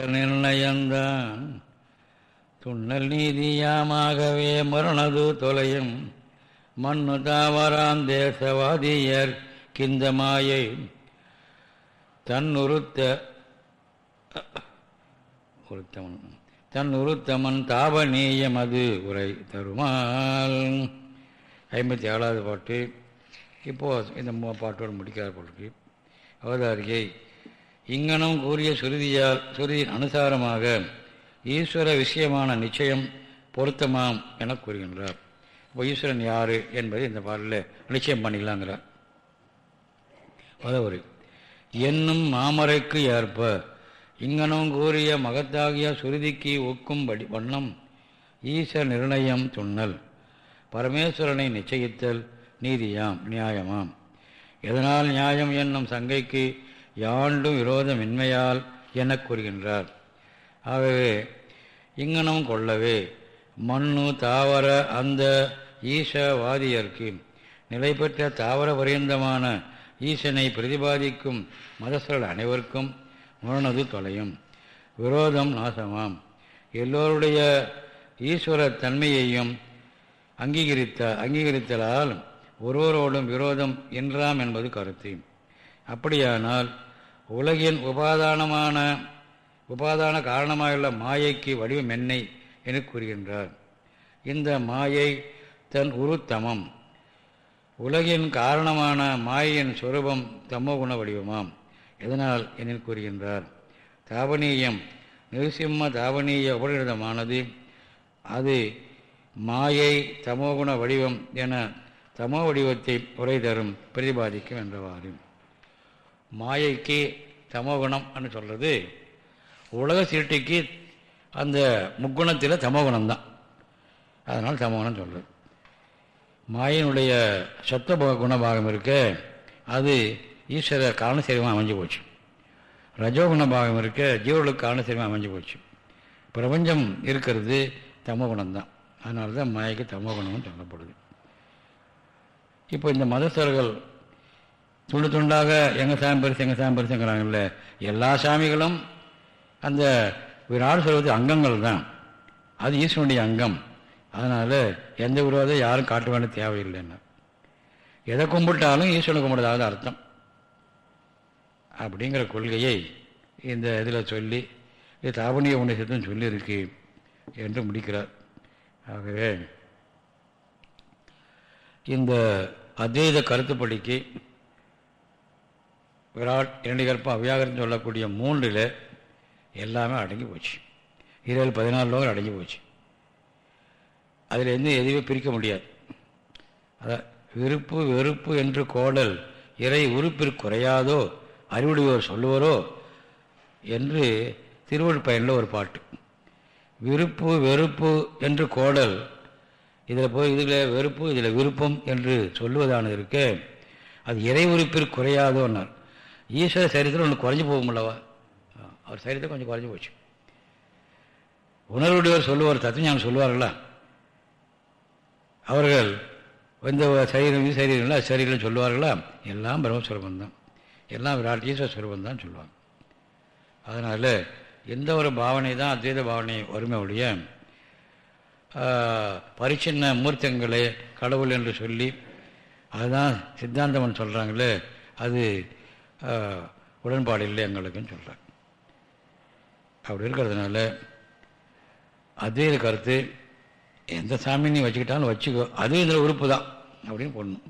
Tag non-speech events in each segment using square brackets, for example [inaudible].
நிர்ணயந்தான். துண்ணல் நீதியாமாகவே மரணது தொலையும். மண்ணு தாவராம் தேசவாதியர் கிந்த மாயை தன்னுறுத்த உருத்தமன் தன் உருத்தமன் தாபநீயம் அது உரை தருமால். ஐம்பத்தி ஏழாவது பாட்டு. இப்போது இந்த பாட்டோடு முடிக்காத போட்டிருக்கு அவதாரிகை இங்கனம் கூறிய சுருதியால் சுருதியின் அனுசாரமாக ஈஸ்வர விஷயமான நிச்சயம் பொருத்தமாம் என கூறுகின்றார். இப்போ ஈஸ்வரன் யார் என்பதை இந்த பாடலில் நிச்சயம் பண்ணிக்கலாங்கிறார். பதவுரை என்னும் மாமரைக்கு ஏற்ப இங்கனம் கூறிய மகத்தாகிய சுருதிக்கு ஒக்கும் படி வண்ணம் ஈஸ்வர நிர்ணயம் துண்ணல் பரமேஸ்வரனை நிச்சயித்தல் நீதியாம் நியாயமாம். எதனால் நியாயம் என்னும் சங்கைக்கு யாண்டும் விரோதமின்மையால் எனக் கூறுகின்றார். ஆகவே இங்கனம் கொள்ளவே மண்ணு தாவர அந்த ஈசவாதியர்க்கு நிலை பெற்ற தாவர பரியந்தமான ஈசனை பிரதிபாதிக்கும் மதஸ்தர்கள் அனைவருக்கும் முரணது தொலையும். விரோதம் நாசமாம். எல்லோருடைய ஈஸ்வர தன்மையையும் அங்கீகரித்த அங்கீகரித்தலால் ஒருவரோடும் விரோதம் என்றாம் என்பது கருத்து. அப்படியானால் உலகின் உபாதானமான உபாதான காரணமாயுள்ள மாயைக்கு வடிவம் என்னை என கூறுகின்றார். இந்த மாயை தன் உருத்தமம். உலகின் காரணமான மாயையின் சுரூபம் தமோகுண வடிவமாம். எதனால் என கூறுகின்றார் தாபனீயம் நிருசிம்ம தாபனீய உபநிடதமானது அது மாயை தமோகுண வடிவம் என தமோ வடிவத்தை உரை தரும் பிரதிபாதிக்கும் என்றவாறு. மாயைக்கு தமோகுணம் என்று சொல்கிறது உலக சீட்டிக்கு அந்த முக்குணத்தில் தமோகுணம் தான் அதனால் தமோகுணம் சொல்கிறது மாயினுடைய சத்துவ குணபாகம் இருக்க அது ஈஸ்வர காரணசரிவம் அமைஞ்சு போச்சு. ரஜோகுண பாகம் இருக்க ஜீவர்களுக்கு காரணசரிவம் அமைஞ்சு போச்சு. பிரபஞ்சம் இருக்கிறது தமோகுணம் தான் அதனால தான் மாயைக்கு தமோகுணம்னு சொல்லப்படுது. இப்போ இந்த மதஸ்தர்கள் துண்டு துண்டாக எங்கள் சாமி பரிசு எங்கள் சாமி பரிசுங்கிறாங்கல்ல எல்லா சாமிகளும் அந்த விராடு சொல்வது அங்கங்கள் தான். அது ஈஸ்வனுடைய அங்கம். அதனால் எந்த விரோதம் யாரும் காட்ட வேண்டிய தேவையில்லைன்னு. எதை கும்பிட்டாலும் ஈஸ்வரனை கும்பிடுறதாவது அர்த்தம். அப்படிங்கிற கொள்கையை இந்த இதில் சொல்லி இது தாபனிய உணசத்தும் சொல்லியிருக்கு என்று முடிக்கிறார். ஆகவே இந்த அத்வைத கருத்துப்படிக்கு விராட் இரண்டிகற்பம் அவ்யாகரம் சொல்லக்கூடிய மூன்றில் எல்லாமே அடங்கி போச்சு. இருபது பதினாலு லோகம் அடங்கி போச்சு. அதில் இருந்து எதுவுமே பிரிக்க முடியாது. அதான் விருப்பு வெறுப்பு என்று கோடல் இறை உறுப்பிற்கு குறையாதோ அறிவுடையோர் சொல்லுவரோ என்று திருவள்ளுப்பயனில் ஒரு பாட்டு. விருப்பு வெறுப்பு என்று கோடல் இதில் போய் இதில் வெறுப்பு இதில் விருப்பம் என்று சொல்லுவதான இருக்க அது இறை உறுப்பிற்கு குறையாதோன்னார். ஈஸ்வர சரீரத்தில் ஒன்று குறைஞ்சி போகும்லவா அவர் சரீரத்தை கொஞ்சம் குறைஞ்சி போச்சு. உணர்வுடையவர் சொல்லுவார் தத்துவஞானம் சொல்லுவார்களா? அவர்கள் எந்த சரீரம் இது சரீரம் அது சரீரம் சொல்லுவார்களா? எல்லாம் பிரம்மஸ்வரூபம் தான் எல்லாம் விராட் ஈஸ்வர சுரூபம் தான் சொல்லுவாங்க. அதனால் எந்த ஒரு பாவனை தான் அத்வைத பாவனை வறுமையுடைய பரிச்சின்ன மூர்த்தங்களை கடவுள் என்று சொல்லி அதுதான் சித்தாந்தமன் சொல்கிறாங்களே அது உடன்பாடு இல்லை எங்களுக்குன்னு சொல்கிறாங்க அப்படி இருக்கிறதுனால அத்வைத கருத்து எந்த சாமி நீ வச்சுக்கிட்டாலும் வச்சுக்கோ அது இதில் உறுப்பு தான் அப்படின்னு போடணும்.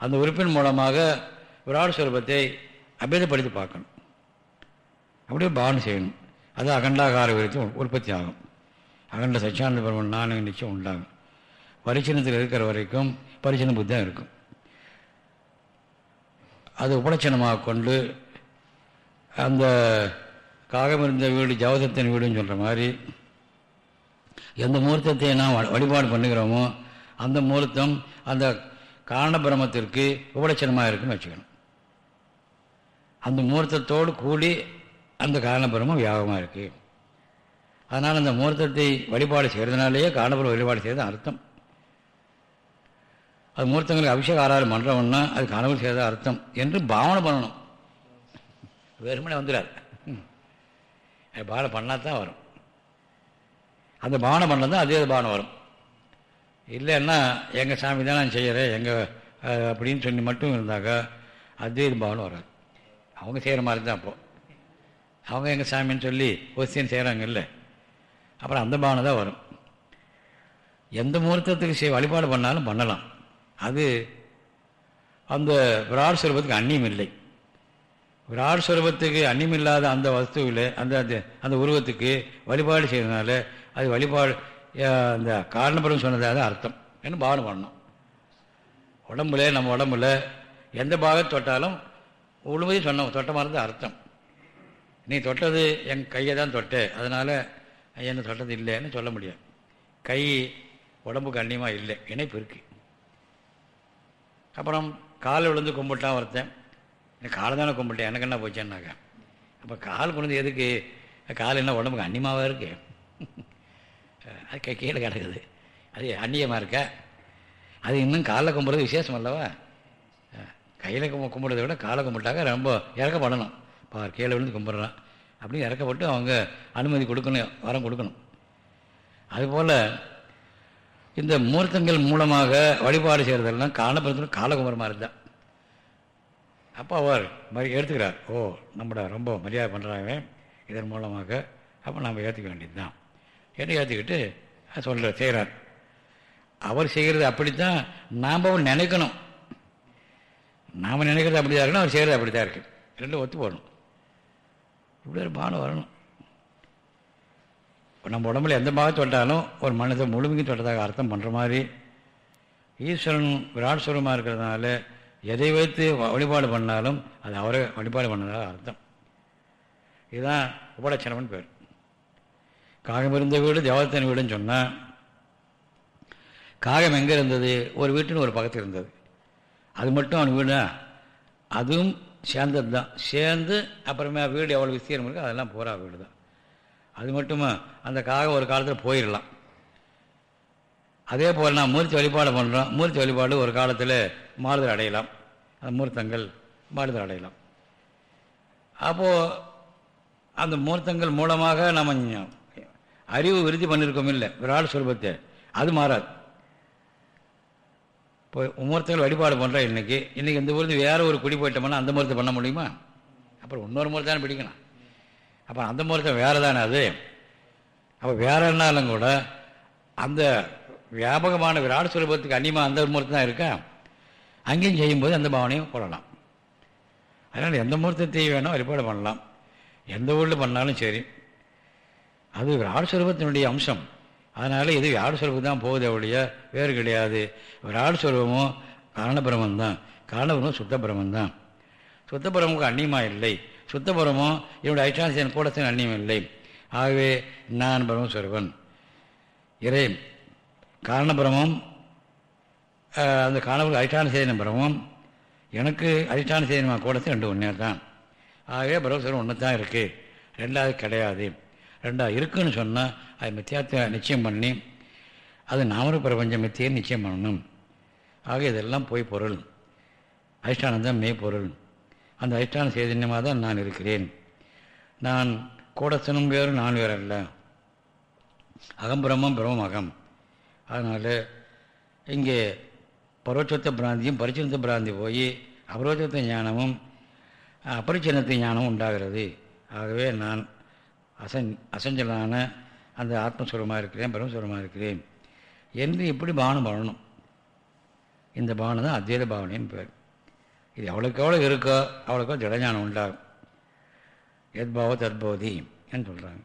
அந்த உறுப்பின் மூலமாக விராட சுரூபத்தை அபேதப்படுத்தி பார்க்கணும். அப்படியே பாவனை செய்யணும். அது அகண்டாகார விருத்தி உற்பத்தி ஆகும். அகண்ட சச்சியானந்த பிரம்மன் நானும் நிச்சயம் உண்டாகும். பரிச்சனத்தில் இருக்கிற வரைக்கும் பரிச்சன புத்தி தான் இருக்கும். அது உபலட்சணமாக கொண்டு அந்த காகம் இருந்த வீடு ஜவதத்தின் வீடுன்னு சொல்கிற மாதிரி எந்த முகூர்த்தத்தை நாம் வழிபாடு பண்ணுகிறோமோ அந்த முகூர்த்தம் அந்த காரணபிரமத்திற்கு உபலட்சணமாக இருக்குன்னு வச்சுக்கணும். அந்த முகூர்த்தத்தோடு கூடி அந்த காரணபிரமம் வியாபகமாக இருக்குது அதனால் அந்த முகூர்த்தத்தை வழிபாடு செய்கிறதுனாலேயே காரணபுரம் வழிபாடு செய்கிறது அர்த்தம். அது முகூர்த்தங்களுக்கு அபிஷேக ஆராதனை பண்ணுறோம்னா அது காரணபுரம் செய்கிறதா அர்த்தம் என்று பாவனை பண்ணணும். வெறுமனே வந்துடாது. அது பானம் பண்ணால் தான் வரும். அந்த பானம் பண்ணால் தான் அதே பானம் வரும். இல்லைன்னா எங்கள் சாமி தான் நான் செய்கிறேன் எங்கள் அப்படின்னு சொல்லி மட்டும் இருந்தாக்கா அத்வைத பாவனை வராது. அவங்க செய்கிற மாதிரி தான் அப்போது அவங்க எங்கள் சாமின்னு சொல்லி கொஸ்டின் செய்கிறாங்கல்ல அப்புறம் அந்த பாவனை தான் வரும். எந்த முகூர்த்தத்துக்கு செய் வழிபாடு பண்ணாலும் பண்ணலாம். அது அந்த விராட் சுரூபத்துக்கு அந்நியம் இல்லை விராட் சுரூபத்துக்கு அந்நியம் இல்லாத அந்த வஸ்துவில் அந்த அந்த அந்த உருவத்துக்கு வழிபாடு செய்யறதுனால அது வழிபாடு அந்த காரணபுரம் சொன்னதாக அர்த்தம். என்ன பாவனை பண்ணணும்? உடம்புல நம்ம உடம்புல எந்த பாகத்தை தொட்டாலும் முழுவதையும் சொன்ன தொட்ட மாதிரி தான் அர்த்தம். நீ தொட்டது என் கையை தான் தொட்ட அதனால் என்ன தொட்டது இல்லைன்னு சொல்ல முடியாது. கை உடம்புக்கு அந்நியமாக இல்லை இணைப்பு இருக்குது அப்புறம் கால் விழுந்து கும்பிட்டான் ஒருத்தன். எனக்கு காலை தானே கும்பிட்டேன். எனக்கு என்ன போச்சேன்னாக்கா அப்போ கால் கொண்டு எதுக்கு? கால் என்ன உடம்புக்கு அந்நியமாகவே இருக்கு? அது கீழே கிடக்குது. அது அந்நியமாக இருக்கா? அது இன்னும் காலைல கும்பிட்றது விசேஷம் அல்லவா? கையில் கும்ப கும்பிட்றத விட காலை கும்பிட்டாக்க ரொம்ப இறக்கப்படணும் பார் கீழே விழுந்து கும்பிட்றான். அப்படின்னு இறக்கப்பட்டு அவங்க அனுமதி கொடுக்கணும் வரம் கொடுக்கணும். அதுபோல் இந்த மூர்த்தங்கள் மூலமாக வழிபாடு செய்கிறதெல்லாம் காலபுரத்தில் காலகுமரமாக இருந்தான் அப்போ அவர் மரி எடுத்துக்கிறார். ஓ நம்மளை ரொம்ப மரியாதை பண்ணுறாங்க இதன் மூலமாக அப்போ நம்ம ஏற்றுக்க வேண்டியது தான் என்ன ஏற்றுக்கிட்டு சொல்கிற செய்கிறார் அவர் செய்கிறது அப்படித்தான் நாம் நினைக்கணும். நாம் நினைக்கிறது அப்படி தான் இருக்கணும் அவர் செய்கிறது அப்படி தான் இருக்குது ரெண்டும் ஒத்து போகணும். இப்படி ஒரு பானம் வரணும். நம்ம உடம்புல எந்த பாகம் தொட்டாலும் ஒரு மனதை முழுமைக்கு தொட்டதாக அர்த்தம் பண்ணுற மாதிரி. ஈஸ்வரன் விராட்ஸ்வரமாக இருக்கிறதுனால எதை வைத்து வழிபாடு பண்ணாலும் அது அவரை வழிபாடு பண்ணதாக அர்த்தம். இதுதான் உபலட்சணம்னு பேர். காகம் இருந்த வீடு தேவத்தன் வீடுன்னு சொன்னால் காகம் எங்கே இருந்தது? ஒரு வீட்டுன்னு ஒரு பக்கத்தில் இருந்தது. அது மட்டும் அவன் வீடு? அதுவும் சேர்ந்தது தான் சேர்ந்து அப்புறமே வீடு எவ்வளோ விஸ்தீரம் இருக்கோ அதெல்லாம் பூரா வீடு தான் அது மட்டுமா? அந்த காகம் ஒரு காலத்தில் போயிடலாம் அதே போல் நான் மூர்த்தி வழிபாடு பண்ணுறோம் மூர்த்தி வழிபாடு ஒரு காலத்தில் மாறுதல் அடையலாம். அந்த மூர்த்தங்கள் மாறுதல் அடையலாம். அப்போது அந்த மூர்த்தங்கள் மூலமாக நம்ம அறிவு விருத்தி பண்ணியிருக்கோம் இல்லை. விராட் சுரூபத்தை. அது மாறாது. இப்போ மூர்த்தங்கள் வழிபாடு பண்ணுறோம் இன்றைக்கி இன்றைக்கி இந்த ஊருந்து வேறு ஒரு குடி போயிட்டோம்னா அந்த மூர்த்தம் பண்ண முடியுமா? அப்புறம் இன்னொரு மூர்த்தானே பிடிக்கணும் அப்போ அந்த முகூர்த்தம் வேறு தானே அது? அப்போ வேறனாலும் கூட அந்த வியாபகமான விராட் சுரூபத்துக்கு அந்நியமாக அந்த மூர்த்தம் தான் இருக்கா? அங்கேயும் செய்யும்போது அந்த பாவனையும் கொள்ளலாம். அதனால் எந்த மூர்த்தத்தை வேணும் வழிபாடு பண்ணலாம். எந்த ஊரில் பண்ணாலும் சரி. அது விராட் சுரூபத்தினுடைய அம்சம். அதனால் இது விராட் சுரூபம் தான் போகுது அவளுடைய வேறு கிடையாது. விராட் சுரூபமும் காரணபிரமம் தான் காரணபிரமம் சுத்தபிரமம் தான் சுத்தபிரமுக்கு அந்நியமாக இல்லை. சுத்தபுரமும் என்னுடைய ஐட்டாசியன் கூடத்தின் அந்நியம் இல்லை. ஆகவே நான் பிரம்மஸ்வரவன் இறை காரணபிரமம் அந்த காரணபுரம் அதிஷ்டான சேதன பிரமம் எனக்கு அதிஷ்டான சேதனமா கூடத்து ரெண்டு ஒன்றே தான் ஆகவே பிரம்மஸ்வரம் ஒன்று தான் இருக்குது ரெண்டாவது கிடையாது. ரெண்டாவது இருக்குன்னு சொன்னால் அது மித்தியாத்த நிச்சயம் பண்ணி அது நாமரு பிரபஞ்சம் மித்தியை நிச்சயம் பண்ணணும். ஆக இதெல்லாம் போய் பொருள். அதிஷ்டானந்தான் மெய் பொருள். அந்த அதிஷ்டான சைதன்யமாக தான் நான் இருக்கிறேன். நான் கூடசனும் வேறு நான் வேறு அல்ல. அகம் பிரம்மம் அகம். அதனால் இங்கே பரோட்சத்த பிராந்தியும் பரிச்சினத்த பிராந்தி போய் அபரோட்சத்த ஞானமும் அபரிச்சின்னத்த ஞானமும் உண்டாகிறது. ஆகவே நான் அசன் அசஞ்சலான அந்த ஆத்மஸ்வரமாக இருக்கிறேன் பிரம்மஸ்வரமாக இருக்கிறேன். என்று இப்படி பானம் பண்ணணும். இந்த பாவனை தான் அத்வைத பாவனைன்னு பேர். இது எவ்வளோக்கு எவ்வளோ இருக்கோ அவ்வளோக்கோ ஜடஞானம் உண்டாகும். எத்பாவ தத்போதி என்று சொல்கிறாங்க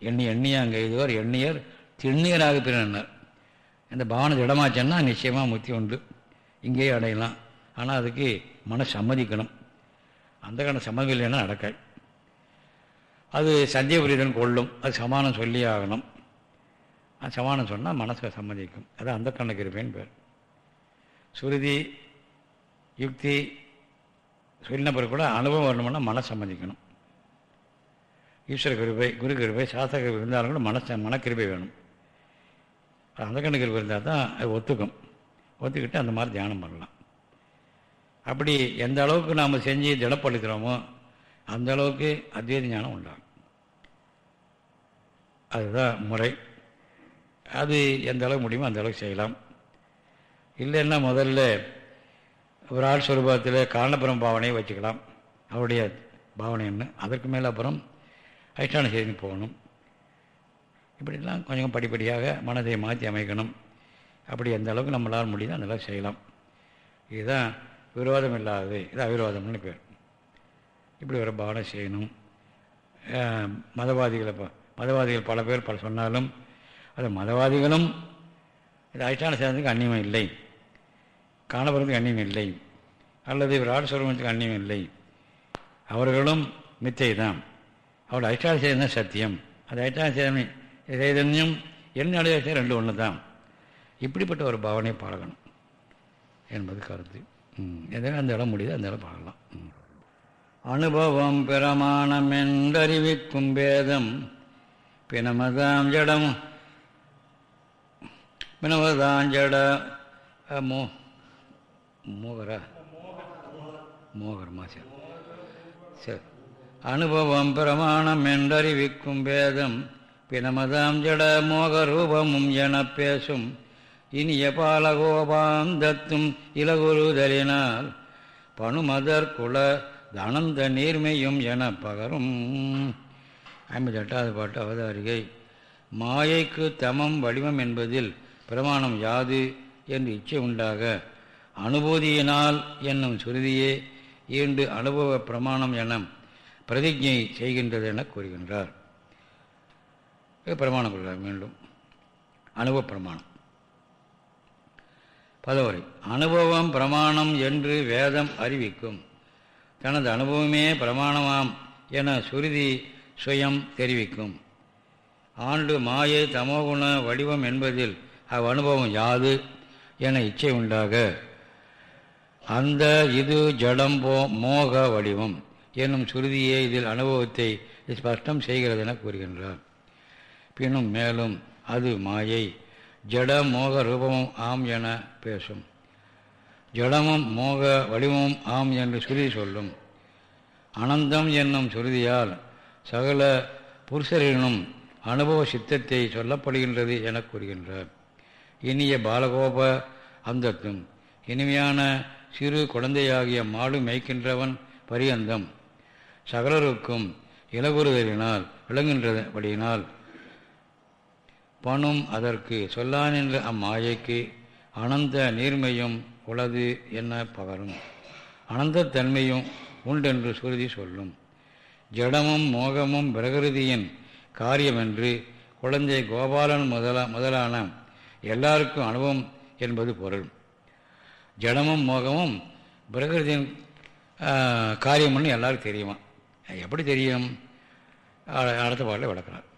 எண்ணி எண்ணியா அங்கே இதுவர் எண்ணியர் திண்ணியராக பிறனர் இந்த பாவனை திடமாச்சேன்னா நிச்சயமாக முத்தி உண்டு. இங்கேயே அடையலாம். ஆனால் அதுக்கு மன சம்மதிக்கணும். அந்த கண சம்மதம் இல்லைன்னா நடக்காது. அது சந்தேகபுரீதன் கொள்ளும். அது சமானம் சொல்லி ஆகணும். அது சமானம் சொன்னால் மனசை சம்மதிக்கும். அது அந்த கண்ணுக்கு இருப்பேன்னு பேர். சுருதி யுக்தி சொல்லின பிறகு கூட அனுபவம் வரணும்னா மன சம்மதிக்கணும். ஈஸ்வர கிருபை குரு கிருபை சாஸ்திர கிருபை இருந்தாலும் கூட மனச மனக்கிருபை வேணும். அந்த கண்ணு கிருபை இருந்தால் தான் அது ஒத்துக்கும். ஒத்துக்கிட்டு அந்த மாதிரி தியானம் பண்ணலாம். அப்படி எந்த அளவுக்கு நாம் செஞ்சு திடப்படுத்துகிறோமோ அந்த அளவுக்கு அத்வைத ஞானம் உண்டாகும். அதுதான் முறை. அது எந்த அளவுக்கு முடியுமோ அந்த அளவுக்கு செய்யலாம். இல்லைன்னா முதல்ல ஒரு ஆள் சுரூபத்தில் காரணபுரம் பாவனையை வச்சுக்கலாம். அவருடைய பாவனை என்ன? அதற்கு மேலே அப்புறம் அதிஷ்டான செய்தி போகணும். இப்படிலாம் கொஞ்சம் படிப்படியாக மனதை மாற்றி அமைக்கணும். அப்படி எந்த அளவுக்கு நம்மளால் முடியுதோ அந்த அளவுக்கு செய்யலாம். இதுதான் விரோதம் இல்லாதது. இது அவிரோதம்னு பேர். இப்படி ஒரு பாவனை செய்யணும். மதவாதிகளை மதவாதிகள் பல பேர் பல சொன்னாலும் அது மதவாதிகளும் இது அதிஷ்டான சேர்ந்ததுக்கு அந்நியமும் இல்லை. காணப்படுறதுக்கு அந்நியம் இல்லை. அல்லது விராட சுரமத்துக்கு அந்நியம் இல்லை. அவர்களும் மித்தை தான் அவள் அதிஷ்டான தான் சத்தியம். அது அதிஷ்டான சேதனை சைதன்யம் என்ன அடைய ரெண்டு ஒன்று தான் இப்படிப்பட்ட ஒரு பாவனையை பழகணும் என்பது கருத்து. எந்த அந்த இடம் முடியுது அந்த இடம் பார்க்கலாம் அனுபவம் பிரமாணம் என்றறிவிக்கும் பேதம். பிணமதாம் ஜடம். பிணமதாம் ஜட மோ மோகரா? மோகரமா சரி. சரி. அனுபவம் பிரமாணம் என்றறிவிக்கும் பேதம் பிணமதாம் ஜட மோகரூபமும் என பேசும். இனிய பாலகோபாந்தத்தும் இலகுருதலினால் பணுமதற்குல தனந்த நீர்மையும் என பகரும். ஐம்பத்தி எட்டாவது பாட்டு அவதாரிகை. மாயைக்கு தமம் வடிவம் என்பதில் பிரமாணம் யாது என்று இச்சை உண்டாக அனுபூதியினால் என்னும் சுருதியே ஈண்டு அனுபவ பிரமாணம் என பிரதிஜை செய்கின்றது என கூறுகின்றார் பிரமாணம் கொள்கிறார் மீண்டும். அனுபவ பிரமாணம். பதவரை. அனுபவம் பிரமாணம் என்று வேதம் அறிவிக்கும். தனது அனுபவமே பிரமாணமாம் என சுருதி சுயம் தெரிவிக்கும். ஆண்டு மாயை தமோகுண வடிவம் என்பதில் அவ் அனுபவம் யாது என இச்சை உண்டாக அந்த இது ஜடம் போ மோக வடிவம் என்னும் சுருதியே இதில் அனுபவத்தை ஸ்பஷ்டம் செய்கிறது என கூறுகின்றார். பின்னும் மேலும் அது மாயை ஜட மோக ரூபமும் ஆம் என பேசும். ஜடமும் மோக வடிவமும் ஆம் என்று சுருதி சொல்லும். அனந்தம் என்னும் சுருதியால் சகல புருஷரினும் அனுபவ சித்தத்தை சொல்லப்படுகின்றது என கூறுகின்றார். இனிய பாலகோப அந்தத்தும் இனிமையான சிறு குழந்தையாகிய மாடு மேய்க்கின்றவன் பரியந்தம். சகலருக்கும் இலகுறுதலினால் விளங்குகின்றபடியினால் பணும் அதற்கு சொல்லானின்ற அம்மாயைக்கு அனந்த நீர்மையும் உளது என்ன பகரும். அனந்தத்தன்மையும் உண்டென்று சுருதி சொல்லும். ஜடமும் மோகமும் பிரகிருதியின் காரியமென்று குழந்தை கோபாலன் முதலா முதலான எல்லாருக்கும் அனுபவம் என்பது பொருள். ஜடமும் மோகமும் பிரகிருதியின் காரியம்னு எல்லாருக்கும் தெரியுமா? எப்படி தெரியும்? அடுத்த பாடலில் விளக்குறார்.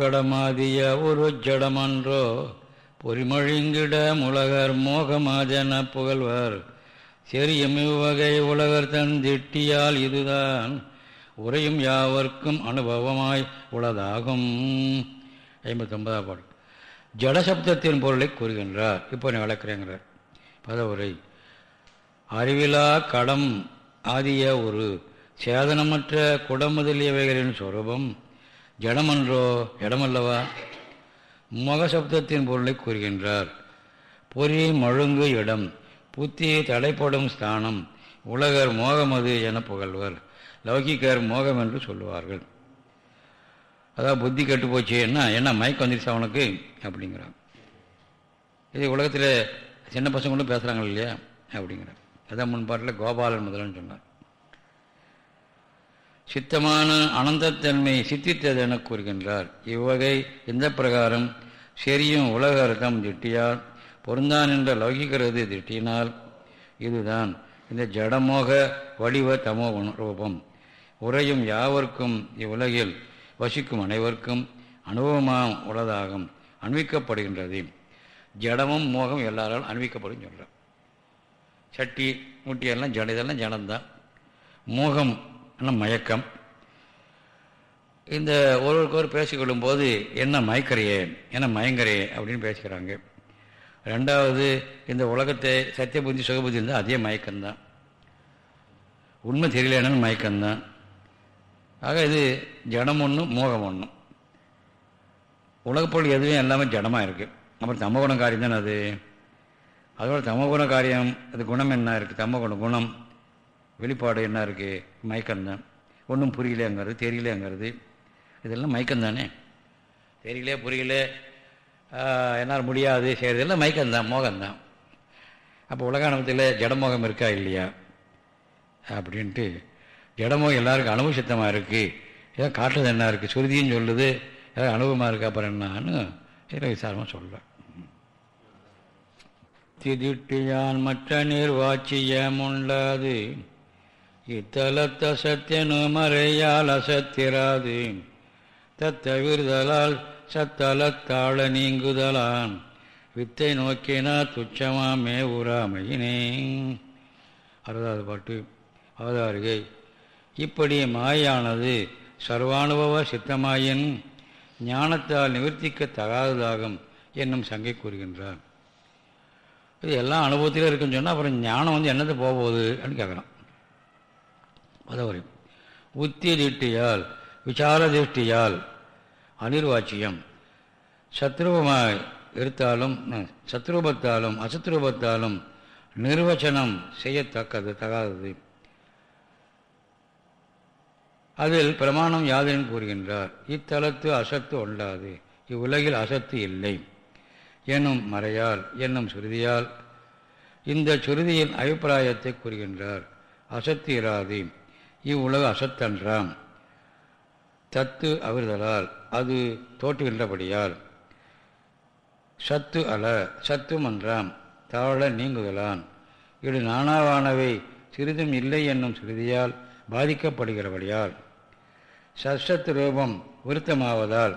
கடமாதிய ஒரு ஜடமன்றோ பொறிமொழிங்கிட உலகர் மோகமாதென புகழ்வர். செரியும் இவ்வகை உலகர் தந்திட்டியால் இதுதான். உரையும் யாவர்க்கும் அனுபவமாய் உளதாகும். ஐம்பத்தொன்பதாம் பாடல். ஜடசப்தத்தின் பொருளை கூறுகின்றார். இப்போ நான் விளக்குறேங்கிறார் பதவுரை. அறிவிலா கடம் ஆதிய ஒரு சேதனமற்ற குடம் முதலியவைகளின் சொரூபம். ஜடமன்றோ இடமல்லவா? முகசப்தத்தின் பொருளை கூறுகின்றார். பொறி மழுங்கு இடம். புத்தி தடைப்படும் ஸ்தானம். உலகர் மோகமது என புகழ்வர். லௌகிக்கர் மோகம் என்று சொல்லுவார்கள். அதாவது புத்தி கெட்டு போச்சு என்ன என்ன மயக்கம் வந்துருச்சு அவனுக்கு அப்படிங்கிறான். இது உலகத்தில் சின்ன பசங்களும் பேசுகிறாங்க இல்லையா? அப்படிங்கிறான். அதான் முன்பாட்டில் கோபாலன் முதலன்னு சொன்னார். சித்தமான அனந்தத்தன்மை சித்தித்தது என கூறுகின்றார். இவ்வகை இந்த பிரகாரம் செரியும் உலக அர்த்தம் திட்டியால் பொருந்தான் என்ற லௌகிக்கிறது திட்டினால் இதுதான் இந்த ஜடமோக வடிவ தமோ ரூபம். உரையும் யாவர்க்கும் இவ்வுலகில் வசிக்கும் அனைவருக்கும் அனுபவமாக உள்ளதாகும் அணிவிக்கப்படுகின்றது ஜடமும் மோகம் எல்லாராலும் அணிவிக்கப்படும் சொல்கிறார் சட்டி முட்டியெல்லாம் ஜட இதெல்லாம் ஜடம்தான். மோகம் மயக்கம். இந்த ஒருவருக்கொரு பேசிக்கொள்ளும் போது என்ன மயக்கறையே என்ன மயங்கரையே அப்படின்னு பேசிக்கிறாங்க. ரெண்டாவது இந்த உலகத்தை சத்திய புத்தி சுகபுத்தி இருந்தால் அதே மயக்கம்தான். உண்மை தெரியலன்னு மயக்கம்தான். ஆக இது ஜடம் ஒன்று மோகம் ஒன்று உலகப்பொருள் எதுவும் எல்லாமே ஜடமாக இருக்குது அப்புறம் தமகுண காரியம் தானே அது? அதோட தமகுண காரியம் அது குணம் என்ன இருக்குது தமகுண குணம் வெளிப்பாடு என்ன இருக்குது மயக்கம்தான். ஒன்றும் புரியலையாங்கிறது தெரியலையாங்கிறது. இதெல்லாம் மயக்கம்தானே? தெரியல புரியல. என்னால் முடியாது செய்கிறதெல்லாம் மயக்கம்தான் மோகம்தான். அப்போ உலகானத்தில் ஜடமோகம் இருக்கா இல்லையா? அப்படின்ட்டு இடமும் எல்லாருக்கும் அனுபவசித்தமாக இருக்குது ஏதோ காட்டுறது என்ன இருக்குது சுருதியும் சொல்லுது. ஏதாவது அனுபவமாக இருக்கா அப்புறம் என்னான்னு இதில் விசாரமாக சொல்கிறேன் திதிட்டியான் மற்ற நீர் வாட்சியமுண்டாது இத்தலத்த சத்தியனும் மறையால் அசத்திராது. தத்தவிர்தலால் சத்தலத்தாழ நீங்குதலான். வித்தை நோக்கினா துச்சமாமே உறாமையினே அறுபதாவது பாட்டு. அவதாரிகை. இப்படி மாயானது சர்வானுபவ சித்தமாயின் ஞானத்தால் நிவர்த்திக்க தகாததாகும் என்னும் சங்கை கூறுகின்றார். இது எல்லாம் அனுபவத்திலே இருக்குன்னு சொன்னால் அப்புறம் ஞானம் வந்து என்னது போகுது அப்படின்னு கேட்குறான் பதவரி உத்திய திருஷ்டியால் விசார திருஷ்டியால் அனிர்வாச்சியம். சத்ரூபமாக இருத்தாலும் சத்ரூபத்தாலும் அசத்ரூபத்தாலும் நிர்வச்சனம் செய்யத்தக்கது தகாதது. அதில் பிரமாணம் யாதெனும் கூறுகின்றார் இத்தலத்து அசத்து ஒன்றாது இவ்வுலகில் அசத்து இல்லை. என்னும் மறையால் என்னும் சுருதியால் இந்த சுருதியின் அபிப்பிராயத்தை கூறுகின்றார் அசத்து இராது இவ்வுலக அசத்தன்றாம். தத்து அவிர்தலால் அது தோற்றுகின்றபடியால் சத்து அல சத்தும் என்றாம் தாழ நீங்குதலான். இது நானாவானவை சிறிதும் இல்லை என்னும் சுருதியால் பாதிக்கப்படுகிறபடியால் சசத் ரூபம் விருத்தமாவதால்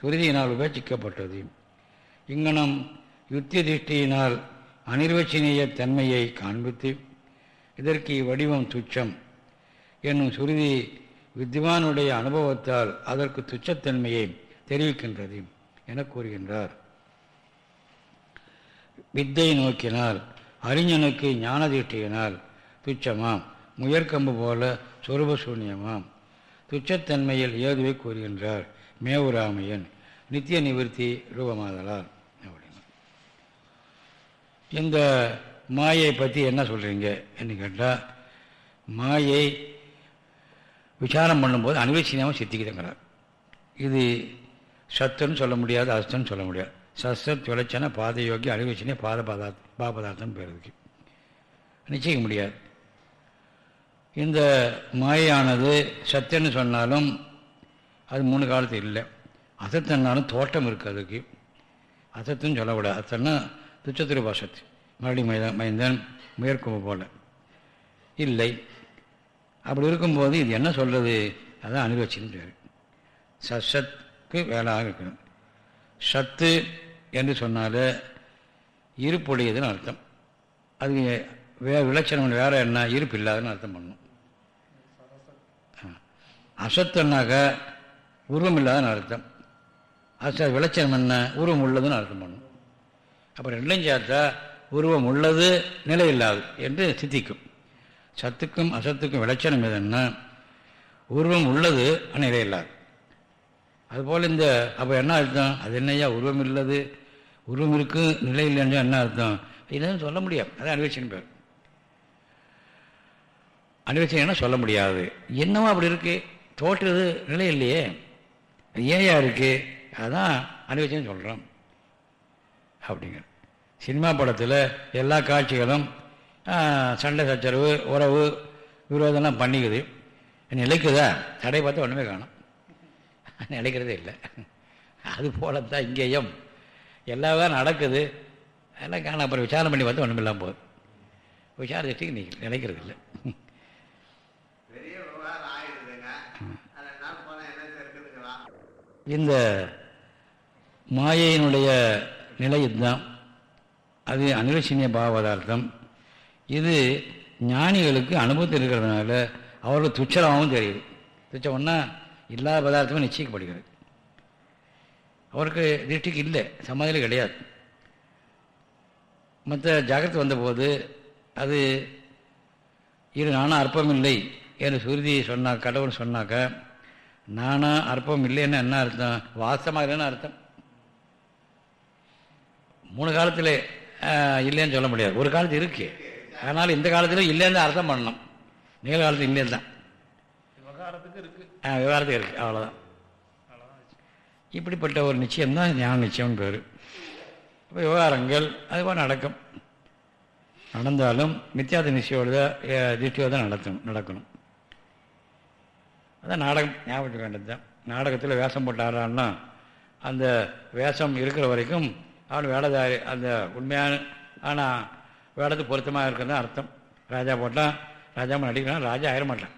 சுருதியினால் உபேட்சிக்கப்பட்டது. இங்கனம் யுத்தி திருஷ்டியினால் அனிர்வச்சனீய தன்மையை காண்பித்து இதற்கு வடிவம் துச்சம் என்னும் சுருதி வித்வானுடைய அனுபவத்தால் அதற்கு துச்சத்தன்மையை தெரிவிக்கின்றது என கூறுகின்றார். வித்தை நோக்கினால் அறிஞனுக்கு ஞானதிஷ்டியினால் துச்சமாம் முயற்கம்பு போல சொருபசூன்யமாம். துச்சத்தன்மையில் ஏதுவை கூறுகின்றார். மேவுராமையன். நித்திய நிவர்த்தி ரூபமாதலால். அப்படின்னு. இந்த மாயை பற்றி என்ன சொல்கிறீங்க என்று கேட்டால் மாயை விசாரம் பண்ணும்போது அனுவேசியமாக சித்திக்குதுங்கிறார். இது சத்துன்னு சொல்ல முடியாது அஸ்தன்னு சொல்ல முடியாது. சஸ்தத் விளைச்சன பாதயோகி அனுவேசினே பாத பதார்த்த பாபதார்த்தம் பேருக்கு நிச்சயிக்க முடியாது. இந்த மாயானது சத்துன்னு சொன்னாலும் அது மூணு காலத்து இல்லை. அசத்தன்னாலும் தோட்டம் இருக்குது அதுக்கு. அசத்துன்னு சொல்லக்கூடாது. அசத்தன்னா துச்சத்திரு அசத்து மறுபடி மைதான் மைந்தன் முயற்கும் போல. இல்லை. அப்படி இருக்கும்போது இது என்ன சொல்கிறது அதான் அனுபவிச்சுன்னு பேர். சசத்துக்கு வேலாக இருக்கணும். சத்து என்று சொன்னாலே இருப்புடையதுன்னு அர்த்தம். அது வே விளச்சணம் வேறு என்ன? இருப்பு இல்லாதுன்னு அர்த்தம் பண்ணணும். அசத்துனாக்க உருவம் இல்லாதன்னு அர்த்தம். அச விளச்சணம் என்ன? உருவம் உள்ளதுன்னு அர்த்தம் பண்ணணும். அப்புறம் ரெண்டும் சேர்த்தா உருவம் உள்ளது நிலை இல்லாது என்று சித்திக்கும். சத்துக்கும் அசத்துக்கும் விளச்சணம் எதுன்னா உருவம் உள்ளது நிலை இல்லாது. அதுபோல் இந்த அப்போ என்ன அர்த்தம்? அது என்னையா உருவம் இல்லது உருவம் இருக்கு நிலை இல்லைன்னு என்ன அர்த்தம்? இதுன்னு சொல்ல முடியாது. அதான் அனுபவிச்சின்னு பேர் அனுபவிச்சேன்னா சொல்ல முடியாது? என்னவோ அப்படி இருக்கு. தோற்றுறது நிலை இல்லையே. ஏயா இருக்கு. அதான் அனுபவிச்சேன்னு சொல்கிறோம் அப்படிங்கிற. சினிமா படத்தில் எல்லா காட்சிகளும் சண்டை சச்சரவு உறவு விரோதம்லாம் பண்ணிக்குது. நிலைக்குதா தடை பார்த்தா ஒன்றுமே காணும். நிலைக்கிறதே இல்லை. அது போல தான் இங்கேயும் எல்லாம் நடக்குது. அதெல்லாம் காணும். அப்புறம் விசாரணை பண்ணி பார்த்தா ஒன்றுமில்லாமல் போகுது. விசாரத்துக்கு நீ நினைக்கிறது இல்லை இந்த மாயையினுடைய நிலை இதுதான். அது அனிலட்சணிய பாவதார்த்தம். இது ஞானிகளுக்கு அனுபவத்தில் இருக்கிறதுனால அவர்கள் துச்சலாகவும் தெரியுது. துச்சம்னா இல்லாத பதார்த்தமும் நிச்சயிக்கப்படுகிறது. அவருக்கு திருஷ்டிக்கு இல்லை சமாதியில் கிடையாது. மற்ற ஜாகிரத்து வந்தபோது அது இது நானும் அற்பம் இல்லை என்று சுருதி சொன்னா கடவுள் சொன்னாக்க நானா அற்பம் இல்லைன்னு என்ன அர்த்தம்? வாசமாக இல்லைன்னு அர்த்தம். மூணு காலத்தில் இல்லைன்னு சொல்ல முடியாது. ஒரு காலத்து இருக்கு. அதனால் இந்த காலத்தில் இல்லைன்னு அர்த்தம் பண்ணணும். நிகழ்காலத்தில் இல்லைன்னு தான். விவகாரத்துக்கு இருக்குது அவ்வளோதான் இப்படிப்பட்ட ஒரு நிச்சயம் தான் ஞான நிச்சயம் பேர். இப்போ விவகாரங்கள் அதுபோல் நடக்கும். நடந்தாலும் மித்தியாத நிச்சயோட திருஷ்டியோடு தான் நடத்தணும் நடக்கணும். அதான் நாடகம் ஞாபகம் வேண்டியது தான். நாடகத்தில் வேஷம் போட்டு ஆடுறான்னா அந்த வேஷம் இருக்கிற வரைக்கும் அவன் வேடதாரி அந்த உண்மையான ஆனால் வேடத்து பொருத்தமாக இருக்கிறது அர்த்தம். ராஜா போட்டான் ராஜா நடிக்கிறான் ராஜா ஆயிட மாட்டான்.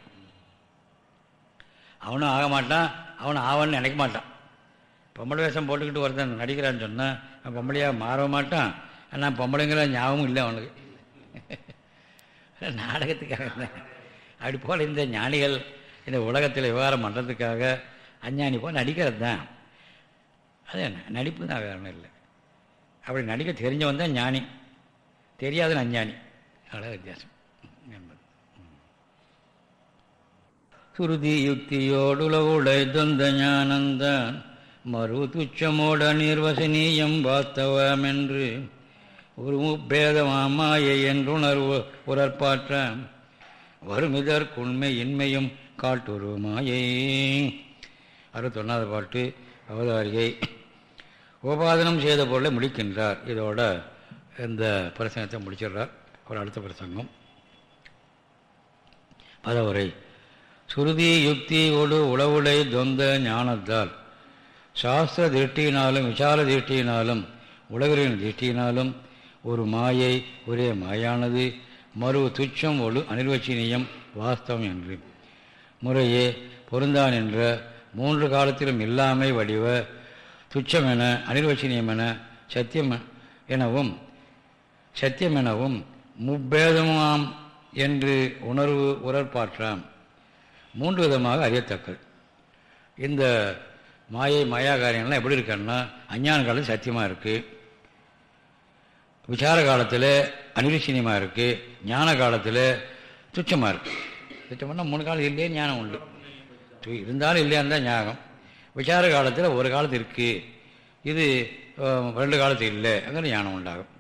அவனும் ஆக மாட்டான் அவனும் ஆவான்னு நினைக்க மாட்டான். பொம்பளை வேஷம் போட்டுக்கிட்டு ஒருத்தன் நடிக்கிறான்னு சொன்னால் அவன் பொம்பளையாக மாற மாட்டான். ஆனால் பொம்பளைங்கிற ஞாபகமும் இல்லை அவனுக்கு. [laughs] நாடகத்துக்காக தான் அப்படி போல் இந்த ஞானிகள் இந்த உலகத்தில் விவகாரம் பண்ணுறதுக்காக அஞ்ஞானி போல் நடிக்கிறது தான் அது என்ன? நடிப்பு தான் வேறு ஒன்றும் இல்லை. அப்படி நடிக்க தெரிஞ்சவன் தான் ஞானி. தெரியாதுன்னு அஞ்ஞானி. அவ்வளோ வித்தியாசம். என்பது. சுருதி யுக்தியோடுலவுடை தொந்த ஞானந்தான் மறு துச்சமோட நிர்வசனீயம் வாஸ்தவமென்று ஒரு முப்பேதமாமாயை என்றுணர்வு உரற்பாற்ற வருமிதற்குண்மை இன்மையும் காட்டுரு மாயை அறுபத்தொன்னாவது பாட்டு அவதாரியை உபாதனம் செய்த பொருளை முடிக்கின்றார். இதோட இந்த பிரசங்கத்தை முடிச்சிடுறார். ஒரு அடுத்த பிரசங்கம். பதவுரை. சுருதி ஒழு உளவுடை தொந்த ஞானத்தால். சாஸ்திர திருஷ்டியினாலும் விசார திருஷ்டியினாலும் உலகின் திருஷ்டியினாலும் ஒரு மாயை ஒரே மாயானது மறு துச்சம் ஒழு அனிர்வச்சனீயம் வாஸ்தவம் என்று. முறையே பொருந்தான் என்ற மூன்று காலத்திலும் இல்லாமை வடிவ துச்சம் என என சத்தியம் எனவும் சத்தியம் எனவும் முப்பேதமாம் என்று உணர்வு உரற்பாற்றாம் மூன்று விதமாக அறியத்தக்கது. இந்த மாயை மாயா காரியங்கள்லாம் எப்படி இருக்குன்னா அஞ்ஞான காலத்தில் சத்தியமாக இருக்குது விசார காலத்தில் அனிருச்சினியமாக இருக்குது ஞான காலத்தில் துச்சமாக இருக்குது துச்சம்னா மூணு காலம் இல்லையே ஞானம் உண்டு. இருந்தாலும் இல்லையான்னு தான் ஞானம். விசார காலத்தில் ஒரு காலத்து இருக்குது இது ரெண்டு காலத்து இல்லை அங்கே ஞானம் உண்டாகும்.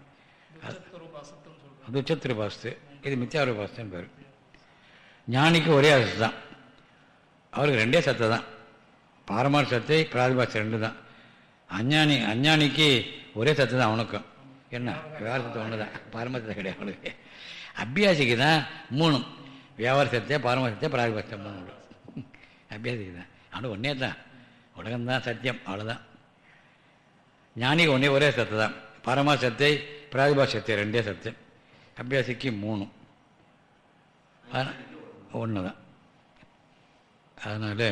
அது உச்சத்திருபாசத்து இது மித்யாரூபாஸ்துன்னு பேர். ஞானிக்கு ஒரே அரசு தான். அவருக்கு ரெண்டே சத்தை தான். பாரமார் சத்தை பிராதிபாசம் ரெண்டு தான். அஞ்ஞானி அஞ்ஞானிக்கு ஒரே சத்து தான் அவனுக்கும் என்ன? வேறு சத்து ஒன்று தான் பாரமாசத்தை கிடையாது அவனுக்கு. அபியாசிக்கு தான் மூணும். வியாபார சத்திய பாரமார சத்திய பிராதிபாசத்தை மூணு உண்டு அபியாசிக்கு தான். ஆனால் ஒன்றே தான் உலகம்தான் சத்தியம் அவ்வளோதான் ஞானிக்கு ஒன்றே ஒரே சத்து தான். பரமா சத்தை பிராதிபா சத்தை ரெண்டே சத்து. அபியாசிக்கு மூணு ஒன்று தான் அதனால்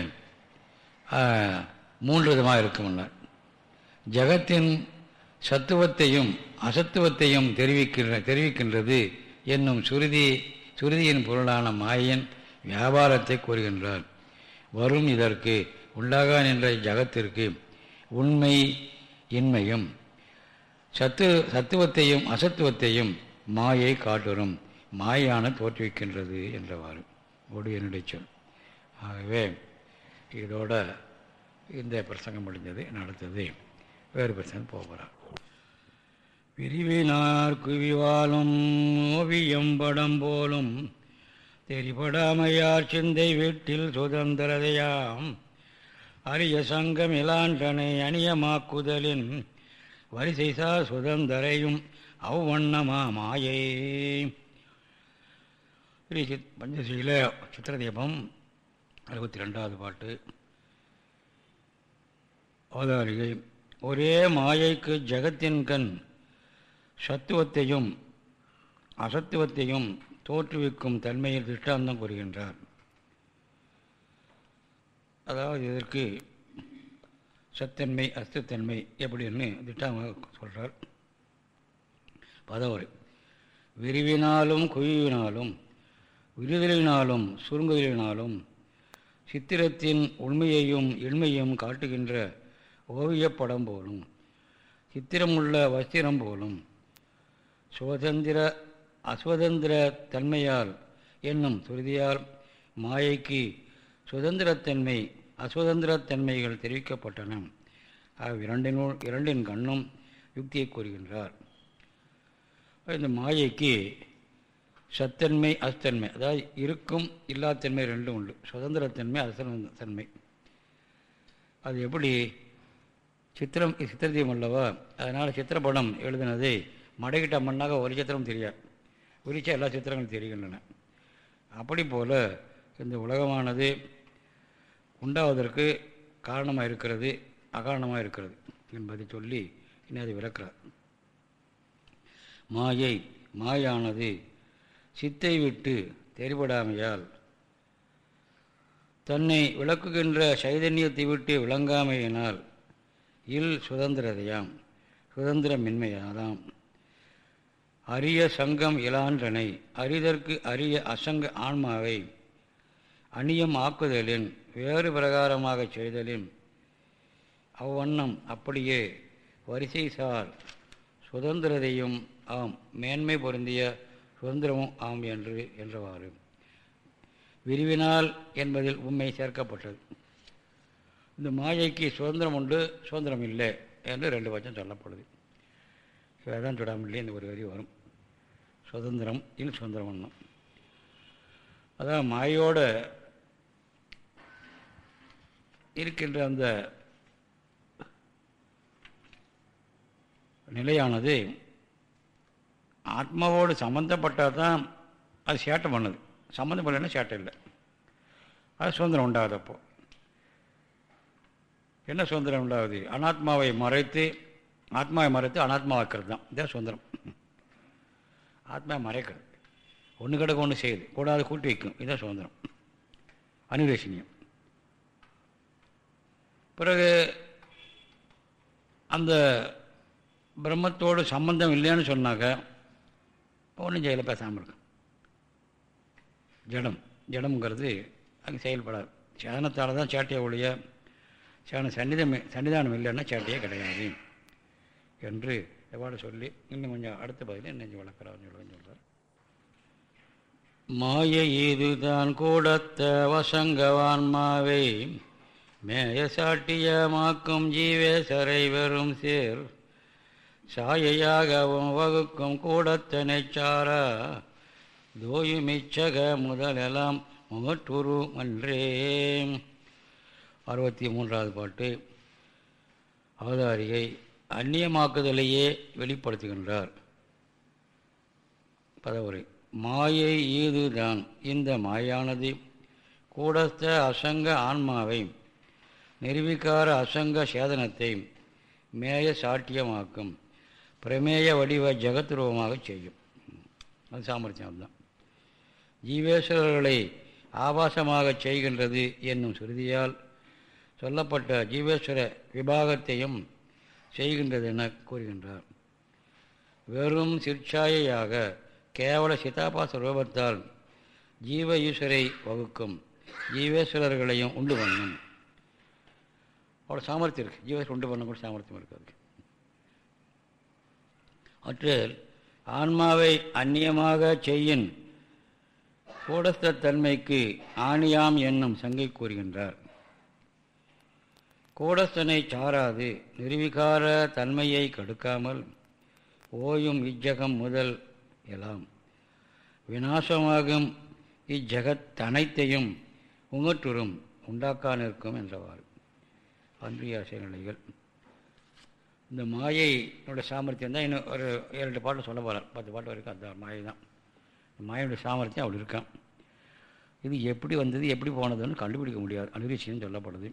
மூன்று விதமாக இருக்கும்னார் ஜகத்தின் சத்துவத்தையும் அசத்துவத்தையும் தெரிவிக்கின்ற தெரிவிக்கின்றது என்னும் சுருதி சுருதியின் பொருளான மாயன் வியாபாரத்தை கூறுகின்றார். வரும் இதற்கு உண்டாக நின்ற ஜகத்திற்கு உண்மை இன்மையும் சத்து சத்துவத்தையும் அசத்துவத்தையும் மாயை காட்டுறும். மாயான தோற்றுவிக்கின்றது என்றவாறு. ஒடு என்னுடைய சொல். ஆகவே இதோட இந்த பிரசங்கம் முடிஞ்சது. நடத்தது வேறு பிரசங்கம் போகிறார் பிரிவினார் குவிவாலும் ஓவியம் படம் போலும் தெரிபடாமையார் சிந்தை வீட்டில் சுதந்திரதையாம். அரிய சங்கம் இலாண்டனை அணியமாக்குதலின் வரிசைசா சுதந்தரையும் அவ்வண்ணமா மாயை. ஸ்ரீ சித் பஞ்சசீல சித்திரதீபம் அறுபத்தி ரெண்டாவது பாட்டு. அவதாரிகை ஒரே மாயைக்கு ஜகத்தின் கண். சத்துவத்தையும் அசத்துவத்தையும் தோற்றுவிக்கும் தன்மையில் திருஷ்டாந்தம் கூறுகின்றார். அதாவது இதற்கு சத்தன்மை அஸ்தத்தன்மை எப்படின்னு திட்டாம சொல்கிறார் பதவரை விரிவினாலும் குவிவினாலும் விரிதலினாலும் சுருங்குதலினாலும் சித்திரத்தின் உண்மையையும் இன்மையும் காட்டுகின்ற ஓவியப்படம் போலும் சித்திரமுள்ள வஸ்திரம் போலும் சுதந்திர அசுதந்திர தன்மையால் என்னும் சுருதியால் மாயைக்கு சுதந்திரத்தன்மை அசுதந்திரத்தன்மைகள் தெரிவிக்கப்பட்டன. அவ்விரண்டினுள் இரண்டின் கண்ணும் யுக்தியை கூறுகின்றார். இந்த மாயைக்கு சத்தன்மை அஸ்தன்மை அதாவது இருக்கும் இல்லாத்தன்மை ரெண்டும் உண்டு. சுதந்திரத்தன்மை அசுதந்திரத்தன்மை அது எப்படி? சித்திரம் சித்திரதீயம் அல்லவா? அதனால் சித்திரப்படம் எழுதினதை மடைகிட்ட மண்ணாக ஒரு சித்திரம் தெரியாது. உரிச்ச எல்லா சித்திரங்களும் தெரிகின்றன. அப்படி போல் இந்த உலகமானது உண்டாவதற்கு காரணமாக இருக்கிறது அகாரணமாக இருக்கிறது என்பதை சொல்லி இன்னும் அதை விளக்கிறார். மாயை மாயானது சித்தை விட்டு தெரிபடாமையால் தன்னை விளக்குகின்ற சைதன்யத்தை விட்டு விளங்காமையினால் இல் சுதந்திரதையாம் சுதந்திரமின்மையாதாம். அரிய சங்கம் இலான்றனை அரிதற்கு அரிய அசங்க ஆன்மாவை அந்நியம் ஆக்குதலின் வேறு பிரகாரமாகச் செய்தலின். அவ்வண்ணம் அப்படியே வரிசை சார் சுதந்திரதையும் ஆம் மேன்மை பொருந்திய சுதந்திரமும் ஆம் என்று என்றவாறு. விரிவினால் என்பதில் உண்மை சேர்க்கப்பட்டது. இந்த மாயைக்கு சுதந்திரம் உண்டு சுதந்திரம் இல்லை என்று ரெண்டு பட்சம் சொல்லப்படுது. இதான் சுடாமல்லே இந்த ஒரு வரி வரும். சுதந்திரம் இல் சுதந்திரம் ஒன்றும் அதான் மாயோட இருக்கின்ற அந்த நிலையானது ஆத்மாவோடு சம்மந்தப்பட்டால் தான் அது சேட்டை பண்ணுது. சம்மந்தம் சேட்டை இல்லை. அது சுதந்திரம் உண்டாகுது அப்போ என்ன சுதந்திரம் உண்டாகுது? அனாத்மாவை மறைத்து ஆத்மாவை மறைத்து அனாத்மாவாக்கிறது தான் இதான் சுதந்திரம். ஆத்மா மறைக்கிறது ஒன்று கிடக்க ஒன்று செய்யுது. கூடாது கூட்டி வைக்கும். இதுதான் சுதந்திரம். அனுவேஷனியம். பிறகு அந்த பிரம்மத்தோடு சம்பந்தம் இல்லைன்னு சொன்னாக்க ஒன்றும் செயலை பேசாமல் இருக்கும் ஜடம். ஜடம்ங்கிறது அங்கே செயல்படாது. சேதனத்தால் தான் சேட்டையை ஒழிய சேன சன்னிதம் சன்னிதானம் இல்லைன்னா சேட்டையே கிடையாது என்று எவ்வாறு சொல்லி இன்னும் கொஞ்சம் அடுத்த பதில் இன்னும் வளர்க்குறான்னு சொல்லுவேன் சொல்கிறார் மாய இதுதான் கூடத்த வசங்கவான்மாவை மேய சாட்டியமாக்கும் ஜீவேசரை வெறும் சேர். சாயையாகவும் வகுக்கும் கூடத்தனை சாரா தோயுமிச்சக முதலெல்லாம் முகட்டுரு மன்றே. அறுபத்தி மூன்றாவது பாட்டு அவதாரிகை அந்நியமாக்குதலையே வெளிப்படுத்துகின்றார். பதவுரை. மாயை ஈதுதான். இந்த மாயானது கூடஸ்த அசங்க ஆன்மாவை நிர்விகார அசங்க சேதனத்தை மேய சாட்டியமாக்கும் பிரமேய வடிவ ஜெகத்ரூபமாக செய்யும். அது சாமர்த்தியம் தான் ஜீவேஸ்வரர்களை ஆபாசமாக செய்கின்றது என்னும் சுருதியால் சொல்லப்பட்ட ஜீவேஸ்வர விபாகத்தையும் செய்கின்றது என கூறுகின்றார். வெறும் சிற்சாயையாக கேவல சிதாபாச ரூபத்தால் ஜீவ ஈஸ்வரை வகுக்கும் ஜீவேஸ்வரர்களையும் உண்டு பண்ணும். அவ்வளோ சாமர்த்தியம் இருக்குது ஜீவேஸ்வரர் உண்டு பண்ண கூட சாமர்த்தியம் இருக்காது அற்று ஆன்மாவை அந்நியமாக செய்யின் கூடஸ்த தன்மைக்கு ஆணியாம் என்னும் சங்கை கூறுகின்றார். கூடஸ்தனை சாராது நிர்விகார தன்மையை கடுக்காமல் ஓயும் இஜ்ஜகம் முதல் எல்லாம் விநாசமாகும் இஜகத் அனைத்தையும் உங்கற்றுரும் உண்டாக்கா நிற்கும் என்றவாறு. அன்றிய நிலைகள் இந்த மாயையினுடைய சாமர்த்தியம் தான் இன்னும் ஒரு ஏழு பாட்டு சொல்ல போகிறார் பத்து பாட்டு வரைக்கும் அந்த மாயை தான். மாயனுடைய சாமர்த்தியம் அப்படி இருக்கான். இது எப்படி வந்தது எப்படி போனதுன்னு கண்டுபிடிக்க முடியாது. அனுரிச்சின்னு சொல்லப்படுது.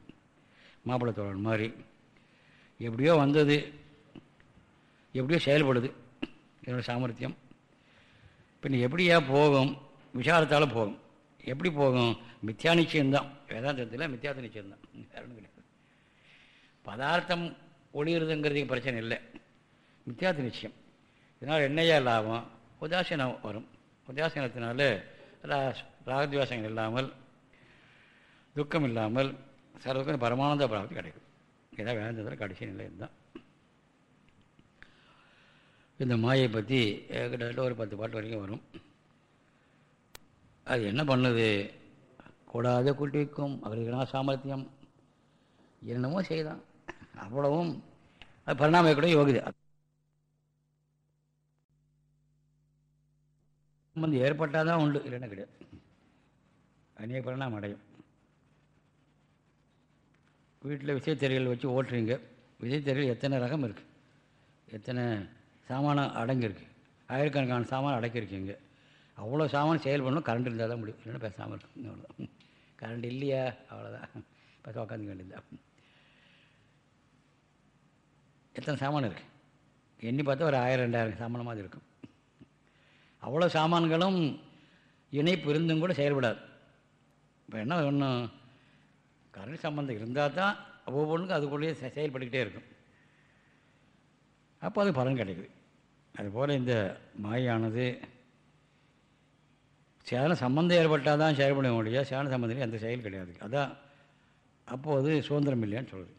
மாப்பிள்ளை தோழன் மாதிரி. எப்படியோ வந்தது எப்படியோ செயல்படுது. இதோட சாமர்த்தியம். பின்ன எப்படியா போகும் விசாரத்தால் போகும். எப்படி போகும்? மித்யா நிச்சயம்தான். வேதாந்தத்தில் மித்யாத்த நிச்சயம்தான். கிடையாது. பதார்த்தம் ஒளிகிறதுங்கிறதுக்கு பிரச்சனை இல்லை. மித்தியாத்த நிச்சயம். இதனால் என்னையா லாபம்? உதாசீனம் வரும். உதாசீனத்தினால ரா ராகத்வாசங்கள் இல்லாமல் துக்கம் இல்லாமல் சர்வதுக்கும் பரமானந்த பிராப்தி கிடைக்கும். இதான் வேந்தத்தில் கடைசி நிலை தான். இந்த மாயை பற்றி கிட்டத்தட்ட ஒரு பத்து பாட்டு வரைக்கும் வரும். அது என்ன பண்ணுது? கூடாத குட்டிக்கும் அவர்களுக்கு சாமர்த்தியம்? என்னமோ செய்தான். அவ்வளவும் அது பரிணாம கூட யோகிதை. வந்து ஏற்பட்டால் தான் உண்டு இல்லைன்னா கிடையாது. அநேக பரிணாமம் அடையும். வீட்டில் விசைத்தறிகள் வச்சு ஓட்டுறீங்க. விசைத்தறிகள் எத்தனை ரகம் இருக்குது எத்தனை சாமானம் அடங்கியிருக்கு ஆயிரக்கணக்கான சாமான் அடக்கியிருக்கீங்க அவ்வளோ சாமான் செயல் பண்ணணும். கரண்ட் இருந்தால் தான் முடியும். இல்லைன்னா பேசாமல் இருக்கும் அவ்வளோதான் கரண்ட் இல்லையா? அவ்வளோதான் பேச உட்காந்துக்க வேண்டியதுதான். எத்தனை சாமான் இருக்குது எண்ணி பார்த்தா ஒரு ஆயிரம் ரெண்டாயிரம் சாமானமாக மாதிரி இருக்கும். அவ்வளோ சாமான்களும் இணைப்பு இருந்தும் கூட செயல்படாது. இப்போ என்ன ஒன்றும் கரண்ட் சம்மந்தம் இருந்தால் தான் ஒவ்வொன்றுக்கும் அதுக்குள்ளேயே செயல்பட்டுக்கிட்டே இருக்கும். அப்போ அது பலன் கிடைக்குது. அதுபோல் இந்த மாயானது சேன சம்பந்தம் ஏற்பட்டால் தான் செயல்பட முடியாது சேன சம்பந்தம் எந்த செயல் கிடையாது. அதான் அப்போது சுதந்திரம் இல்லையான்னு சொல்லுது.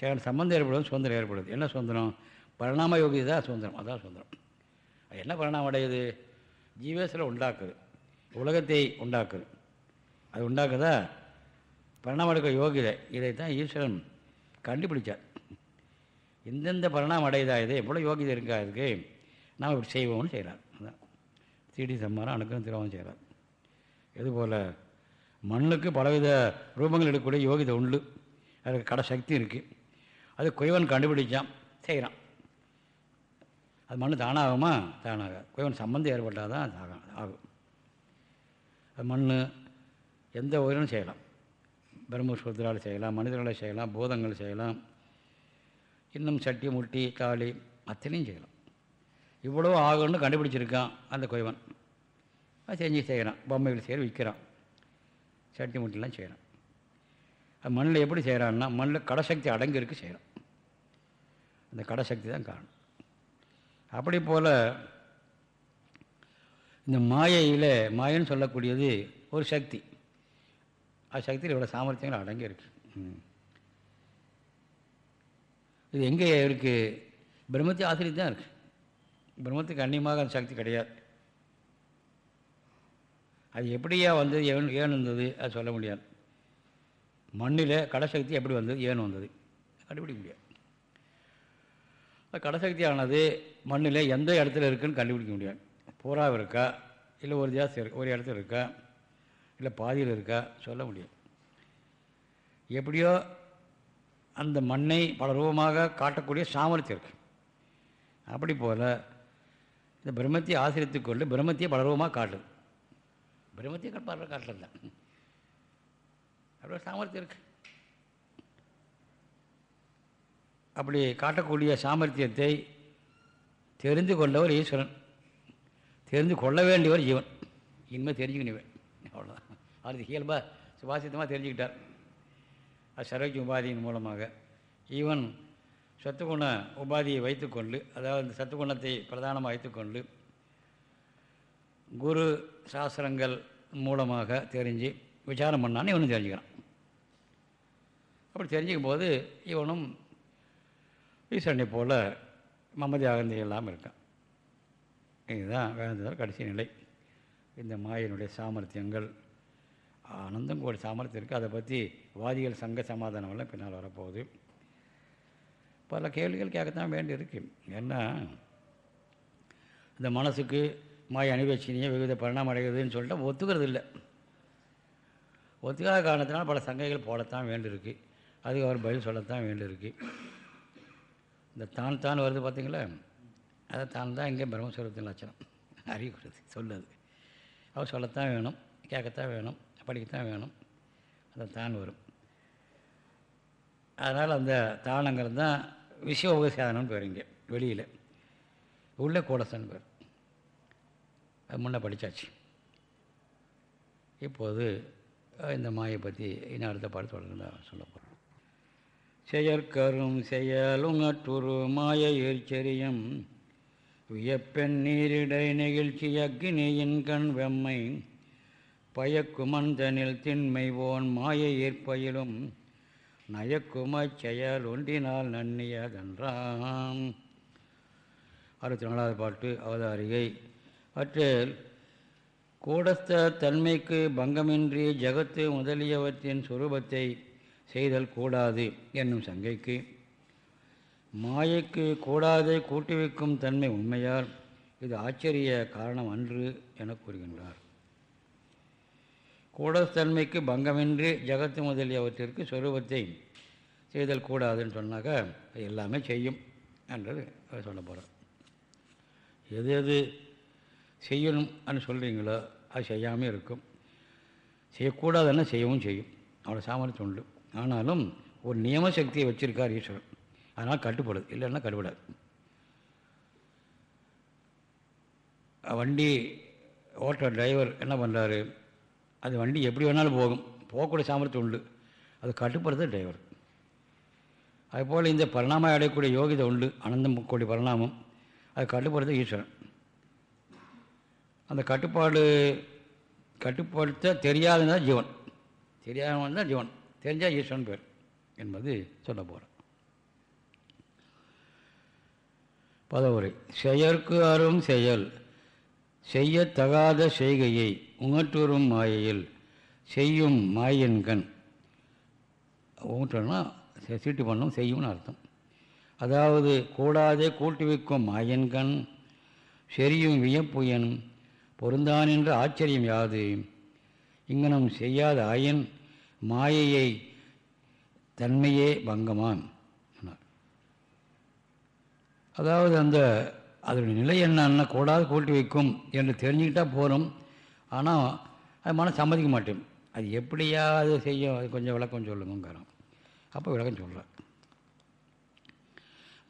சேன சம்பந்தம் ஏற்படுவது சுதந்திரம் ஏற்படுது. என்ன சுதந்திரம்? பரிணாம யோகி தான் சுதந்திரம். அதான் சுதந்திரம். அது என்ன பரிணாமம் அடையுது? ஜீவேசில் உண்டாக்குது. உலகத்தை உண்டாக்குது. அது உண்டாக்குதா? பரிணாமம் எடுக்க யோகிதை. இதைத்தான் ஈஸ்வரன் கண்டுபிடிச்சார். எந்தெந்த பரிணாமம் அடையுதா இது? எவ்வளோ யோகிதை இருக்கா அதுக்கு நாம் இப்படி செய்வோம்னு செய்கிறார். அதான். சீடி சம்மாரம் அணுக்கம் திருவாவும் செய்கிறார். இதுபோல் மண்ணுக்கு பலவித ரூபங்கள் எடுக்கக்கூடிய யோகிதை உண்டு. அதுக்கு கடை சக்தி இருக்குது அது குயவன் கண்டுபிடிச்சான் செய்கிறான். அது மண் தானாகுமா? தானாக குயவன் சம்மந்தம் ஏற்பட்டால் தான் ஆகும். ஆகும் அது மண் எந்த உயிரும் செய்யலாம். பிரம்மசூத்திரால் செய்யலாம் மனிதர்களால் செய்யலாம் பூதங்கள் செய்யலாம் இன்னும் சட்டி முட்டி காளி அத்தனையும் செய்யலாம். இவ்வளோ ஆகணும்னு கண்டுபிடிச்சிருக்கான் அந்த கொய்வன். அது செஞ்சு செய்கிறான் பொம்மைகள் செய்கிற விற்கிறான் சட்டி முட்டிலாம் செய்கிறான் அது மண்ணில் எப்படி செய்கிறான்னா மண்ணில் கடசக்தி அடங்கிருக்கு செய்கிறான் அந்த கடசக்தி தான் காரணம். அப்படி போல் இந்த மாயையில் மாயன்னு சொல்லக்கூடியது ஒரு சக்தி. அது சக்தியில் இவ்வளோ சாமர்த்தியங்கள் அடங்கி இருக்கு ம். இது எங்கே இருக்குது பிரம்மத்தை ஆசிரியர் தான் இருக்குது பிரம்மத்துக்கு அந்நியமாக அந்த சக்தி கிடையாது. அது எப்படியா வந்தது ஏன் ஏன் வந்தது அது சொல்ல முடியாது. மண்ணில் கடசக்தி எப்படி வந்தது ஏன் வந்தது? கண்டுபிடிக்க முடியாது. அந்த கடசக்தியானது மண்ணில் எந்த இடத்துல இருக்குதுன்னு கண்டுபிடிக்க முடியாது. பூராவும் இருக்கா? இல்லை ஒரு ஜாஸ்தி இருக்கு ஒரு இடத்துல இருக்கா? இல்லை பாதியில் இருக்கா? சொல்ல முடியாது. எப்படியோ அந்த மண்ணை பல ரூபமாக காட்டக்கூடிய சாமர்த்தியம் இருக்கு. அப்படி போல் இந்த பிரம்மத்தை ஆசிரியத்து கொண்டு பிரம்மத்தையே பல ரூபமாக காட்டுது. பிரம்மத்தையே பல காட்டுறது தான் அப்படி சாமர்த்தியம் இருக்கு. அப்படி காட்டக்கூடிய சாமர்த்தியத்தை தெரிந்து கொண்டவர் ஈஸ்வரன். தெரிந்து கொள்ள வேண்டியவர் ஜீவன். இனிமேல் தெரிஞ்சுக்கணுவேன் அவ்வளோதான் அது இயல்பாக சுபாசித்தமாக தெரிஞ்சுக்கிட்டார். அது சர்வஜ உபாதியின் மூலமாக. ஈவன் சத்துக்குண உபாதியை வைத்துக்கொண்டு அதாவது இந்த சத்துக்குணத்தை பிரதானமாக வைத்துக்கொண்டு குரு சாஸ்திரங்கள் மூலமாக தெரிஞ்சு விசாரம் பண்ணான்னு இவனும் தெரிஞ்சுக்கிறான். அப்படி தெரிஞ்சுக்கும் போது இவனும் ஈஸ்வரனை போல் மமதி அகந்தை இல்லாமல் இருக்கான். இதுதான் வேந்ததால் கடைசி நிலை. இந்த மாயினுடைய சாமர்த்தியங்கள் ஆனந்தம் கூட சாமர்த்தியம் இருக்குது அதை பற்றி வாதிகள் சங்க சமாதானம்லாம் பின்னால் வரப்போகுது. பல கேள்விகள் கேட்கத்தான் வேண்டி இருக்கு. ஏன்னா இந்த மனசுக்கு மாய அனுபவிச்சினியே விவித பரிணாமம் அடைகிறதுன்னு சொல்லிட்டு ஒத்துக்கிறது இல்லை ஒத்துக்காத காரணத்தினால் பல சங்கைகள் போடத்தான் வேண்டியிருக்கு அதுக்கு அவர் பதில் சொல்லத்தான் வேண்டியிருக்கு இந்த தான் தான் வருது பார்த்திங்களா அதை தான் தான் இங்கே பிரம்மஸ்வரத்தின் லட்சணம். அறிவுறது சொல்லுது. அவர் சொல்லத்தான் வேணும் கேட்கத்தான் வேணும். படிக்கத்தான் வேணும். அதை தான் வரும். அதனால் அந்த தானங்கிறது தான் விஷய உபசாதனம்னு பேர் இங்கே வெளியில். உள்ளே கூடசன் பேர். அது முன்னே படித்தாச்சு இப்போது இந்த மாயை பற்றி இன்னும் அடுத்த பாடத்து தொடர்ந்து சொல்ல போகிறோம் செயற்கரும் செயலும் அற்றுரு மாய எரிச்சரியம் வியப்பெண் நீரிடை நெகிழ்ச்சி அக்னியின் கண் வெம்மை. பயக்குமந்தனில் திண்மைவோன் மாயை மாய ஏற்பயிலும் நயக்குமச் செயல் ஒன்றினால் நன்னியதன்றாம். அறுபத்தி நாலாவது பாட்டு அவதாரிகை. அற்றில் கூடஸ்த தன்மைக்கு பங்கமின்றி ஜகத்து முதலியவற்றின் சுரூபத்தை செய்தல் கூடாது என்னும் சங்கைக்கு. மாயைக்கு கூடாதை கூட்டி வைக்கும் தன்மை உண்மையால் இது ஆச்சரிய காரணம் அன்று என கூறுகின்றார். கூடத்தன்மைக்கு பங்கமின்றி ஜகத்து முதலியவற்றிற்கு சொரூபத்தை செய்தல் கூடாதுன்னு சொன்னாக்கா எல்லாமே செய்யும் என்றது அவர் சொல்ல போகிறார் எது எது அப்படின்னு சொல்கிறீங்களோ அது செய்யாமல் இருக்கும். செய்யக்கூடாதுன்னா செய்யவும் செய்யும். அவ்வளோ சாமர்த்தியம் உண்டு. ஆனாலும் ஒரு நியம சக்தியை வச்சுருக்கார் ஈஸ்வரன் அதனால் கட்டுப்படுது. இல்லைன்னா கட்டுப்படாது. வண்டி ஓட்டுற டிரைவர் என்ன பண்ணுறாரு அது வண்டி எப்படி வேணாலும் போகும். போகக்கூடிய சாமர்த்தியம் உண்டு. அது கட்டுப்படுறது டிரைவர் அதுபோல் இந்த பரிணாமம் அடையக்கூடிய யோகிதை உண்டு. அனந்தம் கூடிய பரிணாமம். அது கட்டுப்படுறது ஈஸ்வரன். அந்த கட்டுப்பாடு கட்டுப்படுத்த தெரியாதுன்னா ஜீவன். தெரியாதவன் தான் ஜீவன். தெரிஞ்சால் ஈஸ்வரன் பேர் என்பது சொல்ல போகிறேன் பதவுரை. செயற்கு அரும் செயல். செய்யத்தகாத செய்கையை உணர்த்துறும் மாயையில் செய்யும் மாயன்கண் ஊற்றனா சீட்டு பண்ணும் செய்யும்னு அர்த்தம். அதாவது கூடாதே கூட்டி வைக்கும் மாயன்கண் செரியும் வியப்புயன் பொருந்தான் என்ற ஆச்சரியம் யாது? இங்கனம் செய்யாத ஆயன் மாயையை தன்மையே பங்கமான் அதாவது அந்த அதனுடைய நிலை என்னன்னா கூடாது கூட்டி வைக்கும் என்று தெரிஞ்சுக்கிட்டால் போகிறோம் ஆனால் அது மனம் சம்மதிக்க மாட்டேன். அது எப்படியா அது செய்யும். அது கொஞ்சம் விளக்கம் சொல்லுங்கிறோம் அப்போ விளக்கம் சொல்கிறேன்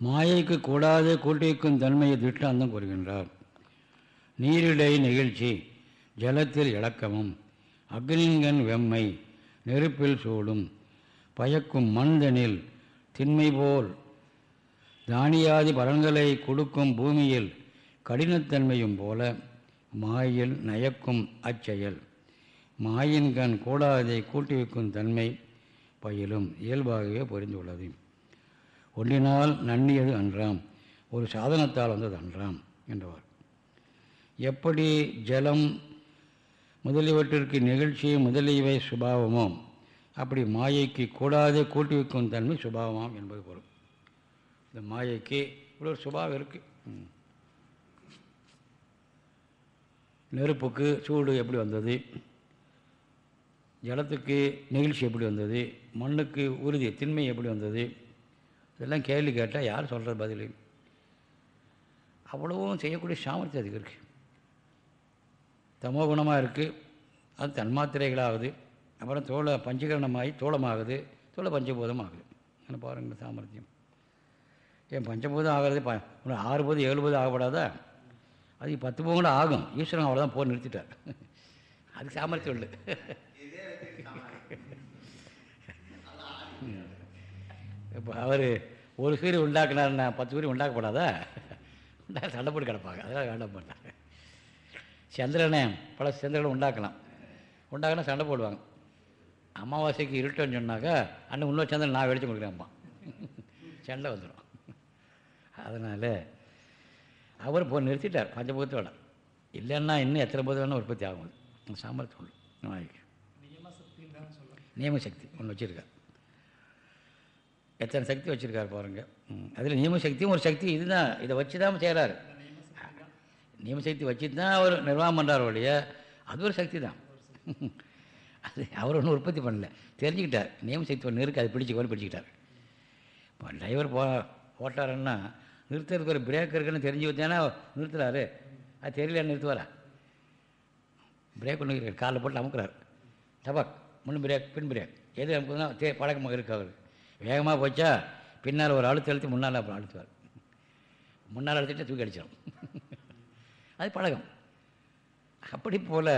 மாயைக்கு கூடாது கூட்டிக்கும் தன்மையை திட்டாந்தம் கூறுகின்றார். நீரிடை நிகழ்ச்சி ஜலத்தில் இழக்கமும் அக்னிங்கன் வெம்மை நெருப்பில் சூடும் பயக்கும் மண்தனில் திண்மை போல் தானியாதி பலன்களை கொடுக்கும் பூமியில் கடினத்தன்மையும் போல மாயில் நயக்கும் அச்செயல். மாயின் கண் கூடாதை கூட்டி வைக்கும் தன்மை பயிலும் இயல்பாகவே புரிந்துள்ளது. ஒன்றினால் நன்னியது அன்றாம் ஒரு சாதனத்தால் வந்தது அன்றாம் என்றவர். எப்படி ஜலம் முதலியவற்றிற்கு நிகழ்ச்சி முதலியவை சுபாவமோ அப்படி மாயைக்கு கூடாதே கூட்டி வைக்கும் தன்மை சுபாவமாம் என்பது பொருள். இந்த மாயைக்கு ஒரு சுபாவம் இருக்குது நெருப்புக்கு சூடு எப்படி வந்தது? ஜலத்துக்கு நெகிழ்ச்சி எப்படி வந்தது? மண்ணுக்கு உறுதி திண்மை எப்படி வந்தது? இதெல்லாம் கேள்வி கேட்டால் யார் சொல்கிறது பதில்? அவ்வளவும் செய்யக்கூடிய சாமர்த்தியம் அதுக்கு இருக்குது தமோ குணமாக இருக்குது அது தன்மாத்திரைகளாகுது. அப்புறம் தோளை பஞ்சகரணமாகி தோளமாகுது தோளை பஞ்சபூதம் ஆகுது. என்ன பாருங்கள் சாமர்த்தியம். ஏன் பஞ்சபூதம் ஆகிறது ப ஆறு போது ஏழு போது ஆகப்படாதா? அது பத்து போது கூட ஆகும். ஈஸ்வரன் அவ்வளோதான் போர் நிறுத்திட்டார். அதுக்கு சாமர்த்தியம் இல்லை. இப்போ அவர் ஒரு சூரியன் உண்டாக்குனாருன்னா பத்து சூரிய உண்டாக்கப்படாதா? உண்டா சண்டை போட்டு கிடப்பாங்க. அதெல்லாம் வேண்டாம் பண்ணாங்க சந்திரனை பல சந்திரனை உண்டாக்கலாம். உண்டாக்கினா சண்டை போடுவாங்க. அமாவாசைக்கு இருட்டோன்னு சொன்னாக்கா அண்ணன் இன்னொரு சந்திரன் நான் வெளிச்சம் கொடுக்குறேன்ப்பா சண்டை வந்துடும் அதனால் அவர் போ நிறுத்திட்டார் பஞ்சபூதத்தோட. இல்லைன்னா இன்னும் எத்தனை பூதம் வேணால் உற்பத்தி ஆகும் சாமர்த்தியம் உண்டு. நாய்க்கு நியமசக்தி ஒன்று வச்சுருக்கார். எத்தனை சக்தி வச்சுருக்கார் பாருங்கள் அதில் நியமசக்தியும் ஒரு சக்தி இதுதான். இதை வச்சு தான் செய்கிறாரு நியமசக்தி வச்சு தான் அவர் நிர்வாகம் பண்ணுறார் ஒழிய அது ஒரு சக்தி தான் அது அவர் ஒன்றும் உற்பத்தி பண்ணல. தெரிஞ்சுக்கிட்டார். நியமசக்தி ஒன்று இருக்குது அதை பிடிச்சிக்கோன்னு பிடிச்சிக்கிட்டார். இப்போ டிரைவர் போ ஓட்டாருன்னா நிறுத்துறதுக்கு ஒரு பிரேக் இருக்குன்னு தெரிஞ்சு வச்சேன்னா நிறுத்துறாரு. அது தெரியல நிறுத்துவாரா? பிரேக் ஒன்று இருக்கார் காலில் போட்டு அமுக்குறாரு. டபாக் முன் பிரேக் பின் பிரேக் எது அமுக்குதுன்னா தே பழக்கமாக இருக்கு அவர். வேகமாக போச்சா பின்னால் ஒரு அழுத்து அழுத்தி முன்னால் அப்புறம் அழுத்துவார். முன்னால் அழுத்திட்டு தூக்கி அடிச்சிடும் [laughs] அது பழகம் அப்படி போல்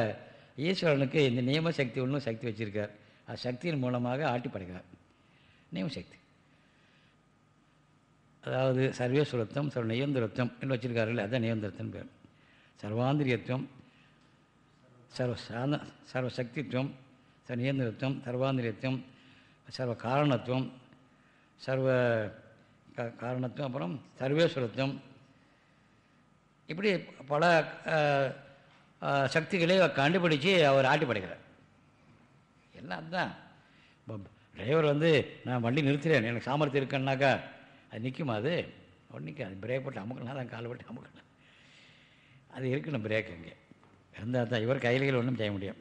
ஈஸ்வரனுக்கு இந்த நியம சக்தி ஒன்றும் சக்தி வச்சுருக்கார். அது சக்தியின் மூலமாக ஆட்டி படைக்கிறார் நியமசக்தி அதாவது சர்வேஸ்வரத்துவம் சர்வ நியந்திரத்தம் என்று வச்சுருக்காருல்ல அதான் நியந்திரத்தன் பேர். சர்வாந்திரியத்துவம் சர்வ சாந்த சர்வ சக்தித்துவம் சர்வ நியந்திரத்துவம் சர்வாந்திரியத்துவம் சர்வ காரணத்துவம் சர்வ காரணத்துவம் அப்புறம் சர்வேஸ்வரத்துவம். இப்படி பல சக்திகளை கண்டுபிடிச்சு அவர் ஆட்டி படைக்கிறார். எல்லாம் அதுதான். இப்போ டிரைவர் வந்து நான் வண்டி நிறுத்துகிறேன் எனக்கு சாமர்த்தியம் இருக்கேன்னாக்கா அது நிற்குமா அது. ஒன்று நிற்காது பிரேக் போட்டு அமுக்கலாம் தான் கால் போட்டு அமுக்கலாம் அது இருக்கணும் பிரேக் அங்கே இருந்தால் தான் இவர் கையில்கள் ஒன்றும் செய்ய முடியும்.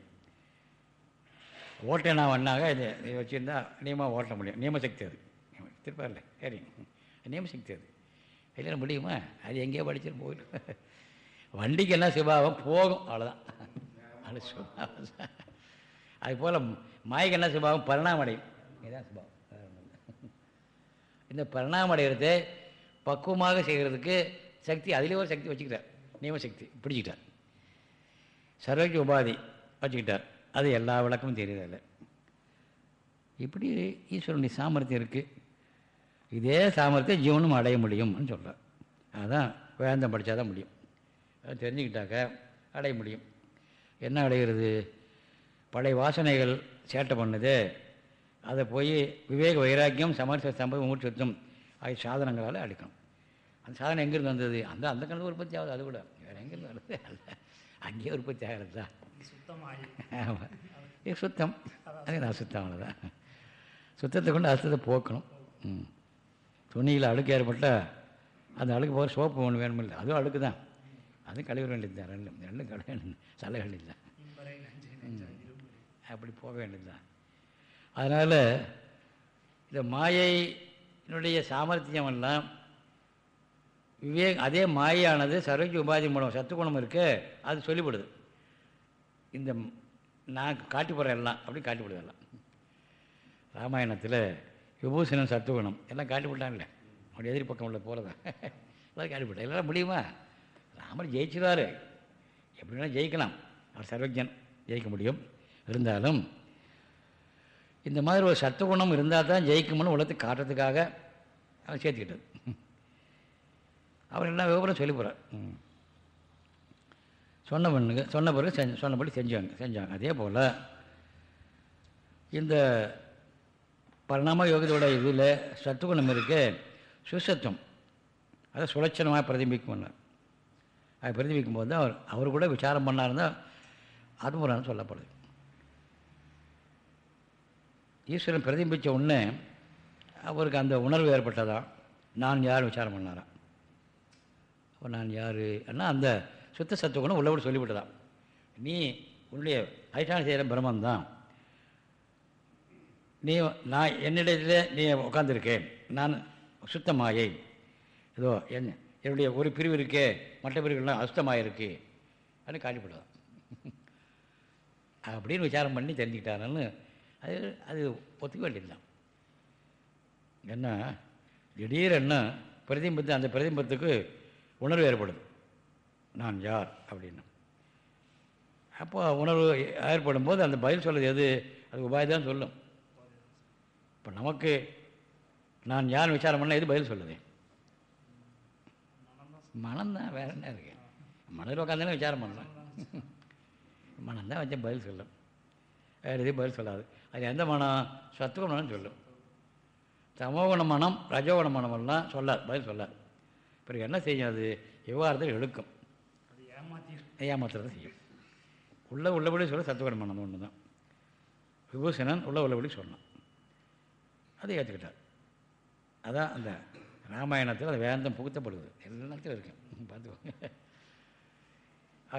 ஓட்ட நான் வண்ணாக இது வச்சுருந்தா நியமாக ஓட்ட முடியும். நியமசக்தி அது. திருப்பாரில் சரி. நியமசக்தி அது. கையில் முடியுமா? அது எங்கேயோ படிச்சுட்டு போயிடும் வண்டிக்கு என்ன சுபாவம் போகும். அவ்வளோதான் அது சுபாவம். அது போல் மாய்க்கு என்ன சுபாவம்? பரிணாமடையும் இதுதான் சுபாவம். இந்த பரிணாமடைகிறதை பக்குவமாக செய்கிறதுக்கு சக்தி அதிலே ஒரு சக்தி வச்சுக்கிட்டார். நியமசக்தி பிடிச்சிக்கிட்டார். சர்வக்கு உபாதி வச்சுக்கிட்டார். அது எல்லா விளக்கமும் தெரியுதில்ல இப்படி ஈஸ்வரனுடைய சாமர்த்தியம் இருக்குது இதே சாமர்த்தியம் ஜீவனும் அடைய முடியும்னு சொல்கிறார் அதுதான் வேந்தம் படித்தா தான் முடியும். அதை தெரிஞ்சுக்கிட்டாக்க அடைய முடியும். என்ன அடைகிறது? பழைய வாசனைகள் சேட்டை பண்ணுது. அதை போய் விவேக வைராக்கியம் சமர்த்த சம்பவம் மூச்சுத்தம் ஆகிய சாதனங்களால் அடிக்கணும் அந்த சாதனம் எங்கேருந்து வந்தது? அந்த அந்த கணக்கு உற்பத்தி ஆகுது அது கூட. வேறு எங்கேருந்து வருது அல்ல. அங்கேயே உற்பத்தி ஆகிறது தான். ஆமாம் இது சுத்தம். அது நான் சுத்தம் அவ்வளோதான் சுத்தத்தை கொண்டு அசுத்தத்தை போக்கணும். ம். துணியில் அழுக்கு ஏற்பட்டால் அந்த அழுக்கு போகிற சோப்பு ஒன்று வேணுமில்ல. அதுவும் அழுக்கு தான். அதுவும் கழுவ வேண்டியது தான். ரெண்டும் ரெண்டும் கழுவ நெஞ்சாய் இரும்பு அப்படி போக வேண்டியது தான். அதனால் இந்த மாயையினுடைய சாமர்த்தியம் எல்லாம் விவேக் அதே மாயானது சர்வஜி உபாதி மூலம் சத்துக்குணம் இருக்கு அது சொல்லிவிடுது. இந்த நான் காட்டி போகிறேன் எல்லாம் அப்படி காட்டிவிடுது எல்லாம். ராமாயணத்தில் விபூஷணம் சத்துகுணம் எல்லாம் காட்டிவிட்டான்ல அப்படி எதிரி பக்கம் உள்ள போகிறதா எல்லாம் காட்டிவிட்டேன் எல்லாம் முடியுமா? ராமர் ஜெயிச்சிருவார். எப்படி ஜெயிக்கலாம். அவர் சர்வஜன் ஜெயிக்க முடியும். இருந்தாலும் இந்த மாதிரி ஒரு சத்துவகுணம் இருந்தால் தான் ஜெயிக்கும்னு உலகத்துக்கு காட்டுறதுக்காக அவர் சேர்த்துக்கிட்டது. அவர் எல்லாம் விவரம் சொல்லி போகிறார் சொன்ன பண்ணுங்க சொன்ன பிறகு செஞ்ச சொன்னபடி செஞ்சாங்க செஞ்சாங்க. அதே போல் இந்த பரிணாம யோகத்தோட இதில் சத்துவகுணம் இருக்க சுசத்துவம். அதை சுலட்சணமாக பிரதிபிக்கும். அதை பிரதிபிக்கும் போது தான் அவர் அவர் கூட விசாரம் பண்ணாருன்னா ஆத்மபுராணம் சொல்லப்படுது. ஈஸ்வரன் பிரதிபித்த உடனே அவருக்கு அந்த உணர்வு ஏற்பட்டதா? நான் யார் விசாரம் பண்ணாராம் அப்போ நான் யார்? அண்ணா அந்த சுத்த சத்துவகுணம் உள்ளபடி சொல்லிவிட்டதான் நீ உன்னுடைய அதிஷ்டான செய்கிற பிரம்மந்தான் நீ நான் என்னிடத்தில் நீ உட்காந்துருக்கேன் நான் சுத்தமாயை. ஏதோ என்ன என்னுடைய ஒரு பிரிவு இருக்கே மற்ற பிரிவுகள்லாம் அசுத்தமாக இருக்கு அப்படின்னு காட்டிவிடுதான் [laughs] அப்படின்னு விசாரம் பண்ணி தெரிஞ்சுக்கிட்டாருன்னு அது அது ஒத்துக்க வேண்டியதுதான் என்ன திடீரென்ன பிரதிபத்து அந்த பிரதிபத்துக்கு உணர்வு ஏற்படுது. நான் யார் அப்படின்னு. அப்போ உணர்வு ஏற்படும் போது அந்த பதில் சொல்கிறது எது? அது உபாய் தான் சொல்லும். இப்போ நமக்கு நான் யார் விசாரம் பண்ணால் எது பதில் சொல்லுது? மனம்தான் வேற என்ன இருக்கு? மனதில் உட்காந்தாலும் விசாரம் பண்ணலாம் மனந்தான் வச்ச பதில் சொல்லும். வேறு எதுவும் பதில் சொல்லாது. அது எந்த மனம் சத்துவகுணம்னு சொல்லும். தமோகுண மனம் ரஜோகுண மனமெல்லாம் சொல்லாது பதில் சொல்லாது. பிறகு என்ன செய்யும் அது? விவகாரத்தில் ஏமாத்தி ஏமாத்துறதை செய்யும். உள்ள உள்ளபடி சொல்ல சத்துவகுண மனம் ஒன்று தான் விபூஷணன் உள்ள உள்ளபடி சொன்னான். அதை ஏற்றுக்கிட்டார் அதான் அந்த ராமாயணத்தில் அது வேந்தம் புகுத்தப்படுது. எல்லாத்தையும் இருக்கு. பார்த்துக்கோங்க.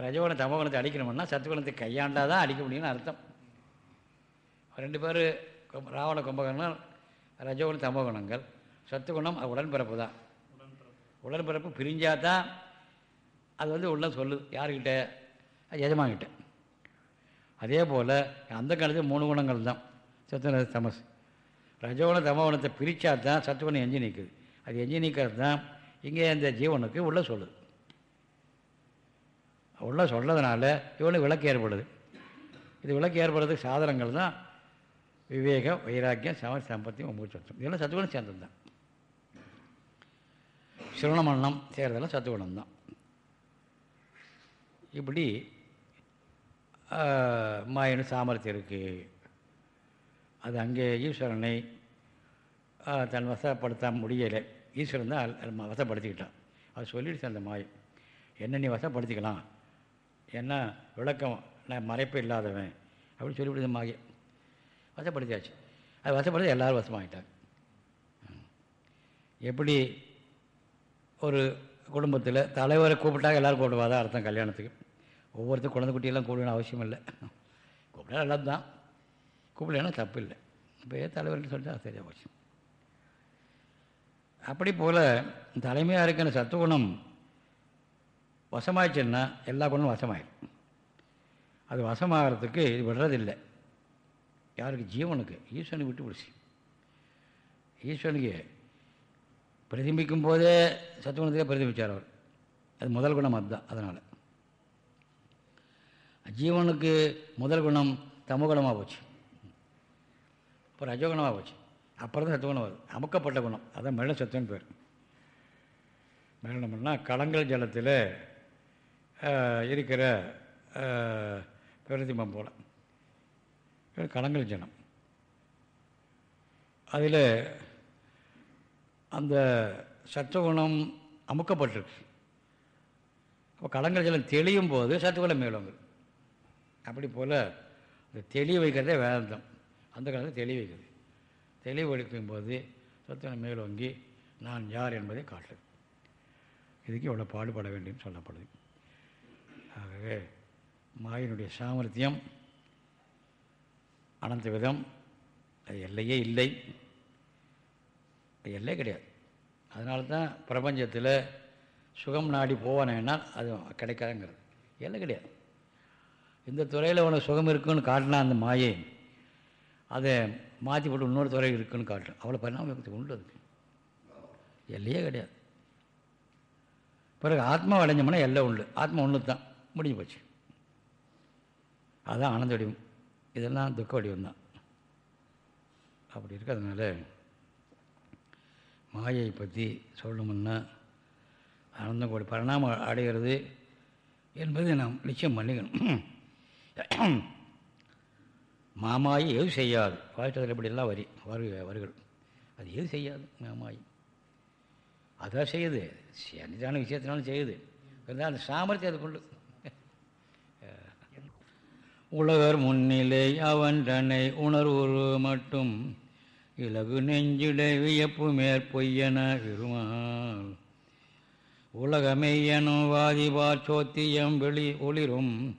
ரஜகுணம் தமோகுணத்தை அடிக்கணும்னா சத்துகுணத்தை கையாண்டா தான் அடிக்க முடியும்னு அர்த்தம். ரெண்டு பேர் ராவண கும்பகர்ணம் ரஜகுணம் தமோகுணங்கள். சத்துகுணம் அது உடன்பிறப்பு தான். உடன்பிறப்பு பிரிஞ்சால் தான் அது வந்து உள்ள சொல்லுது யாருக்கிட்ட எஜமான்கிட்ட. அதே போல் அந்த காலத்தில் மூணு குணங்கள் தான். சத்துவ தமஸ். ரஜோகுண தமோகுணத்தை பிரித்தா தான் சத்துகுணம் எஞ்சி நிற்குது அது எஞ்சி நிற்கிறது தான் இங்கே இந்த ஜீவனுக்கு உள்ள சொல்லுது உள்ள சொல்றதுனால இவனுக்கு விளக்கு ஏற்படுது. இது விளக்கு ஏற்படுறதுக்கு சாதனங்கள் தான் விவேகம் வைராக்கியம் சம சம்பத்தியம் மூச்சத்தம் இதெல்லாம் சத்துகுணம் சேர்ந்தது தான் சிரவணமன்னம் செய்கிறதெல்லாம் சத்துகுணம் தான் இப்படி மாயனு சாமர்த்தியம் இருக்குது அது அங்கே ஈஸ்வரனை தன் வசப்படுத்த முடியலை. ஈஸ்வரன் தான் வசப்படுத்திக்கிட்டான். அது சொல்லிடுச்சு அந்த மாய் என்ன நீ வசப்படுத்திக்கலாம்? என்ன விளக்கம்? நான் மறைப்பு இல்லாதவன். அப்படின்னு சொல்லிவிடுது மாயை. வசப்படுத்தியாச்சு. அது வசப்படுத்தி எல்லோரும் வசமாகிட்டாங்க எப்படி ஒரு குடும்பத்தில் தலைவரை கூப்பிட்டாங்க எல்லோரும் கூப்பிடுவாதான் அர்த்தம் கல்யாணத்துக்கு. ஒவ்வொருத்தரும் குழந்தை குட்டியெல்லாம் கூப்பிடணும் அவசியம் இல்லை. கூப்பிட்டா நல்லது தான் கூப்பிடலன்னா தப்பு இல்லை இப்போ ஏன் தலைவர்னு சொல்லிட்டு அது சரியாக போச்சு. அப்படி போல் தலைமையாக இருக்கிற சத்துவகுணம் வசமாயிடுச்சுன்னா எல்லா குணமும் வசமாயிடும் அது வசமாகறதுக்கு இது விடுறதில்லை. யாருக்கு? ஜீவனுக்கு. ஈஸ்வனுக்கு விட்டு பிடிச்சி ஈஸ்வனுக்கு பிரதிபிக்கும் போதே சத்துவகுணத்தையே பிரதிபிச்சார் அவர். அது முதல் குணம் அதுதான் அதனால். ஜீவனுக்கு முதல் குணம் தமகுணமாக போச்சு. இப்போ ரஜகுணமாக போச்சு. அப்புறம் தான் சத்துவகுணம் வருது. அமுக்கப்பட்ட குணம். அதான் மெல்ல சத்துவன் பேர். மெல்லம்னா கலங்கல் ஜலத்தில் இருக்கிற பிரதிபம் போல். கடங்கள் ஜனம். அதில் அந்த சத்துவகுணம் அமுக்கப்பட்டிருக்கு. அப்போ கடங்கள் ஜலம் தெளியும் போது சத்துவகுணம் மேலோங்குது அப்படி போல் இந்த தெளிய வைக்கிறதே வேதாந்தம் அந்த காலத்தில் தெளி வைக்கிறது. தெளிவு எடுக்கும் போது சத்துவகுணம் மேலோங்கி நான் யார் என்பதை காட்டுது இதுக்கு இவ்வளோ பாடுபட வேண்டும் சொல்லப்படுது. ஆகவே மாயினுடைய சாமர்த்தியம் அனந்த விதம். அது எல்லையே இல்லை. அது கிடையாது. அதனால தான் பிரபஞ்சத்தில் சுகம் நாடி போவானேன்னா அது கிடைக்காதுங்கிறது. எல்லை கிடையாது. இந்த துறையில் உனக்கு சுகம் இருக்குன்னு காட்டினா அந்த மாயை அதை மாற்றி போட்டு இன்னொரு துறை இருக்குன்னு காட்டும் அவ்வளோ பரிணாமத்துக்கு உண்டு அதுக்கு. எல்லையே கிடையாது. பிறகு ஆத்மா அடைஞ்சோம்னா எல்லாம் உண்டு. ஆத்மா ஒன்று தான் முடிஞ்சு போச்சு. அதுதான் ஆனந்த வடிவம். இதெல்லாம் துக்க வடிவம் தான் அப்படி இருக்கிறதுனால மாயை பற்றி சொல்லணுமுன்னா அனந்தம் கோடி பரிணாமம் அடைகிறது என்பதை நாம் நிச்சயம் பண்ணிக்கணும். மாமாயி எது செய்யாது. வாழ்த்ததில் இப்படியெல்லாம் வரி வரு வருகள். அது எது செய்யாது மாமாயி. அதான் செய்யுது. சரிதான விஷயத்தினாலும் செய்யுது. இருந்தால் அந்த சாமர்த்தியம் அதுக்குள்ளது உலகர் முன்னிலை அவன் தன்னை உணர்வுரு மட்டும். இலகு நெஞ்சிடை வியப்பு மேற்பொய்யன விருமால் உலகமெய்யனும் வாதிபார் சோத்தியம் வெளி ஒளிரும்.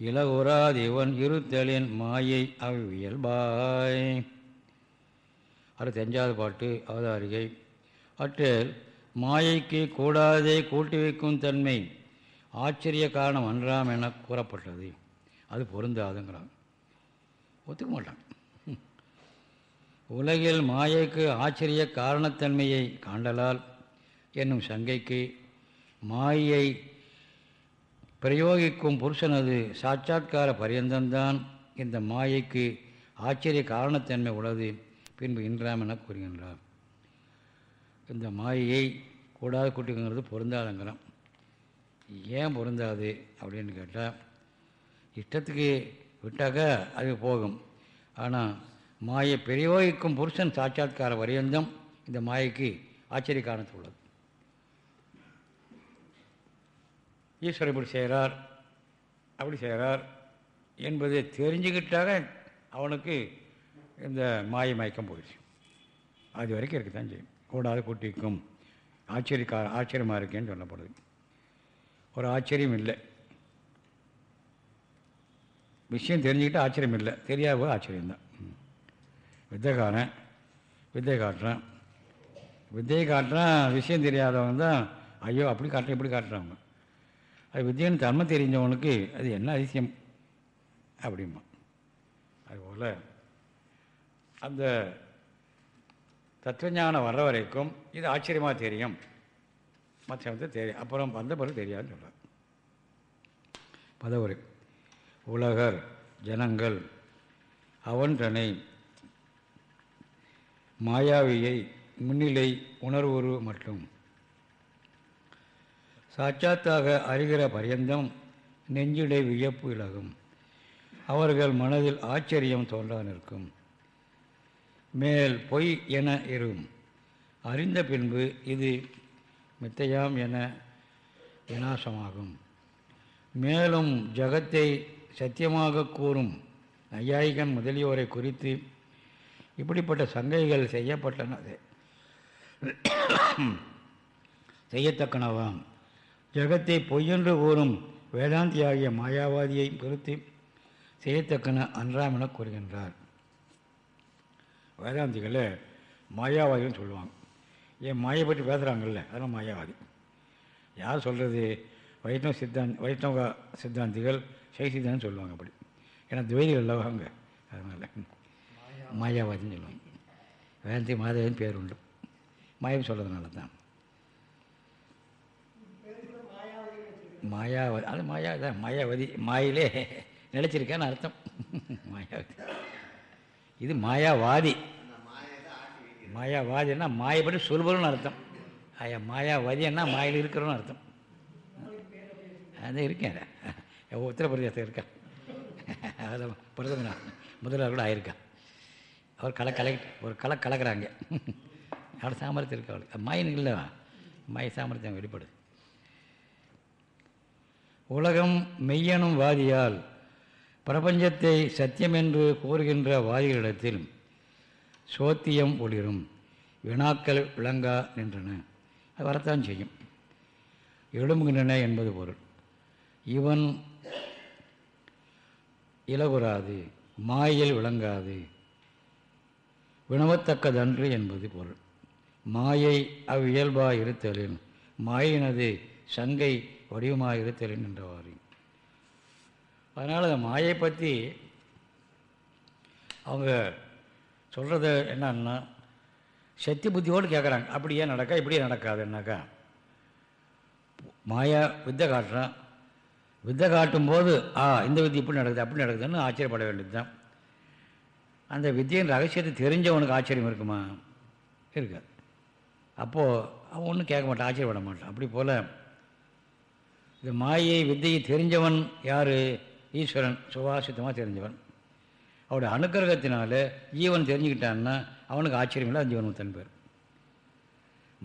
இலகுராதிவன் இருத்தலின் மாயை அவ்வியல்பாய். அடுத்து பாட்டு அவதாரிகை. அற்றில் மாயைக்கு கூடாதே கூட்டி வைக்கும் தன்மை. ஆச்சரிய காரணம் அன்றாம் என கூறப்பட்டது. அது பொருந்தாதுங்கிறான். ஒத்துக்க மாட்டான். உலகில் மாயைக்கு ஆச்சரிய காரணத்தன்மையை காண்டலால் என்னும் சங்கைக்கு மாயை பிரயோகிக்கும் புருஷனது சாட்சாத்கார பரியந்தம்தான் இந்த மாயைக்கு ஆச்சரிய காரணத்தன்மை உள்ளது. பின்பு இன்றாம் என கூறுகின்றார். இந்த மாயையை கூடாது கூட்டுங்கிறது பொருந்தாதங்கிறான். ஏன் பொருந்தாது அப்படின்னு கேட்டால் இஷ்டத்துக்கு விட்டாக்க அது போகும். ஆனால் மாயை பிரயோகிக்கும் புருஷன் சாட்சாத்கார வரியந்தம் இந்த மாயைக்கு ஆச்சரிய காரணத்து உள்ளது. ஈஸ்வரர் இப்படி செய்கிறார் அப்படி செய்கிறார் என்பதை தெரிஞ்சுக்கிட்டாக அவனுக்கு இந்த மாயை மயக்கம் போயிடுச்சு. அது வரைக்கும் இருக்க தான் செய்யும். கூடாது கூட்டிக்கும். ஆச்சரியக்கா ஆச்சரியமாக இருக்கேன்னு சொல்லப்படுது. ஒரு ஆச்சரியம் இல்லை. விஷயம் தெரிஞ்சுக்கிட்டு ஆச்சரியம் இல்லை. தெரியாத போது ஆச்சரியம்தான். வித்தைக்காரன் வித்தை காட்டுறான். வித்தையை காட்டுறான் விஷயம் தெரியாதவங்க தான். ஐயோ அப்படி காட்டுறேன் இப்படி காட்டுறாங்க அது வித்தியன் தன்மை தெரிஞ்சவனுக்கு அது என்ன அதிசயம்? அப்படிமா அதுபோல் அந்த தத்துவஞானம் வர்ற வரைக்கும் இது ஆச்சரியமாக தெரியும். மற்றவங்க தெரியும் அப்புறம் வந்த பிறகு தெரியாதுன்னு சொல்கிறார் பதவுரை. உலகர் ஜனங்கள் அவன் தன்னை மாயாவியை முன்னிலை உணர்வுரு மற்றும் சாட்சாத்தாக அறிகிற பரியந்தம் நெஞ்சிடை வியப்பு இலகும். அவர்கள் மனதில் ஆச்சரியம் தோன்றா நிற்கும். மேல் பொய் என இரும் அறிந்த பின்பு இது மித்தையாம் என விநாசமாகும். மேலும் ஜகத்தை சத்தியமாக கூறும் நையாயிகன் முதலியோரை குறித்து இப்படிப்பட்ட சங்கைகள் செய்யப்பட்டன. செய்யத்தக்கனவாம். ஜகத்தை பொய்யென்று கூறும் வேதாந்தியாகிய மாயாவாதியை பொறுத்து செய்யத்தக்கன அன்றாம் என கூறுகின்றார். வேதாந்திகளை மாயாவாதிகள் சொல்லுவாங்க. ஏன் மாயை பற்றி பேசுகிறாங்கல்ல அதெல்லாம் மாயாவாதி. யார் சொல்கிறது வைஷ்ணவ சித்தாந்த் வைஷ்ணவ சித்தாந்திகள் சை சித்தாந்தம் சொல்லுவாங்க அப்படி. ஏன்னா துவைதிகள் அல்லவா அங்கே அதனால் மாயாவாதின்னு சொல்லுவாங்க. வேந்தி மாதவன் பேர் உண்டு. மாயம் சொல்கிறதுனால தான். மாயாவதி அது மாயா தான் மாயாவதி மாயிலே நிலச்சிருக்கான்னு அர்த்தம். மாயாவதி. இது மாயாவாதி. மாயாவாதின்னா மாயப்படி சொல்பவர்னு அர்த்தம். ஐயா மாயாவாதின்னா மாயில் இருக்கிறவன்னு அர்த்தம். அது இருக்கேன். உத்தரப்பிரதேசத்தில் இருக்கா அதில் பிரதமர் முதல்வர் கூட ஆயிருக்கான். அவர் கலை கலை ஒரு கலை கலக்கிறாங்க. அவர் சாமர்த்தியம் இருக்கு அவளுக்கு மாயின் இல்லை. மாய சாமர்த்தியம் வெளிப்படுது. உலகம் மெய்யனும் வாதியால் பிரபஞ்சத்தை சத்தியம் என்று கூறுகின்ற வாதிகளிடத்தில் சோத்தியம் ஒளிரும். வினாக்கள் விளங்கா நின்றன. அது வரத்தான் செய்யும். எழும்புகின்றன என்பது பொருள். இவன் இலகுறாது மாயில் விளங்காது. வினவத்தக்கதன்று என்பது பொருள். மாயை அவ்வியல்பாக இருத்தலின் மாயினது சங்கை வடிவமாக இருத்தலின் என்றவாறு அதனால் அந்த மாயை பற்றி அவங்க சொல்கிறது என்னன்னா சக்தி புத்தியோடு கேட்குறாங்க அப்படியே நடக்கா? இப்படியே நடக்காதுன்னாக்கா மாயா வித்தை காட்டுறான் வித்தை காட்டும்போது ஆ இந்த வித்தி இப்படி நடக்குது அப்படி நடக்குதுன்னு ஆச்சரியப்பட வேண்டியது தான் அந்த வித்தியின் ரகசியத்தை தெரிஞ்சவனுக்கு ஆச்சரியம் இருக்குமா? இருக்காது. அப்போது அவன் ஒன்றும் கேட்க மாட்டான் ஆச்சரியப்பட மாட்டான். அப்படி போல் இந்த மாயை வித்தையை தெரிஞ்சவன் யார்? ஈஸ்வரன் சுவாசித்தமாக தெரிஞ்சவன். அவருடைய அனுக்கிரகத்தினால ஜீவன் தெரிஞ்சுக்கிட்டான்னா அவனுக்கு ஆச்சரியம் இல்லை ஜீவன் முத்தன் பேர்.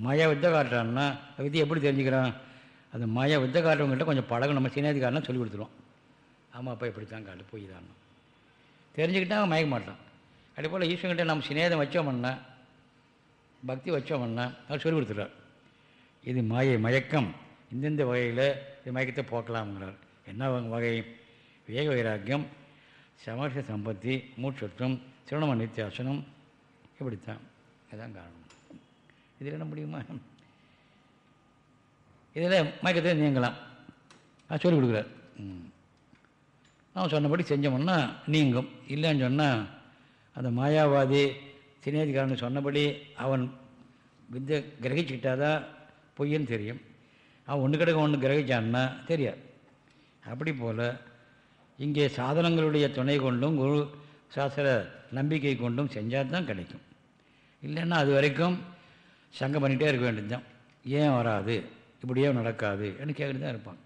மாயா வித்தை காட்டுறான்னா வித்தியை எப்படி தெரிஞ்சுக்கிறான்? அந்த மாயா வித்தை காட்டுறவங்ககிட்ட கொஞ்சம் பழகம் நம்ம சீனாதிகாரனா சொல்லி கொடுத்துருவோம். ஆமாம் அப்பா இப்படி தான் காட்டு போய் தான் தெரிஞ்சுக்கிட்டா அவன் மயக்க மாட்டான். அதே போல் ஈஸ்வரன்கிட்ட நம்ம சிநேதம் வச்சோம்னா பக்தி வச்சோம்னா அவர் சொல்லி கொடுத்துட்றார். இது மாயை மயக்கம். இந்தந்த வகையில் இது மயக்கத்தை போக்கலாம்ங்கிறார். என்ன வகை? வேக வைராக்கியம். சமர்ஷ சம்பத்தி மூச்சத்துவம் சிரணம நித்தியாசனம் இப்படித்தான். இதுதான் காரணம். இதில் என்ன முடியுமா? இதில் மயக்கத்தை நீங்கலாம். அது சொல்லிக் கொடுக்குறார். நான் சொன்னபடி செஞ்சோம்னா நீங்கும். இல்லைன்னு சொன்னால் அந்த மாயாவாதி சினேதிகாரன் சொன்னபடி அவன் வித்தை கிரகிச்சுக்கிட்டாதான் பொய்யன்னு தெரியும். அவன் ஒன்று கிடக்க ஒன்று கிரகிச்சான்னா தெரியாது. அப்படி போல் இங்கே சாதனங்களுடைய துணை கொண்டும் குரு சாஸ்திர நம்பிக்கை கொண்டும் செஞ்சால் தான் கிடைக்கும். இல்லைன்னா அது வரைக்கும் சங்கம் பண்ணிகிட்டே இருக்க வேண்டியது தான் ஏன் வராது? இப்படியே நடக்காது என்று கேட்டுட்டு தான் இருப்பான்.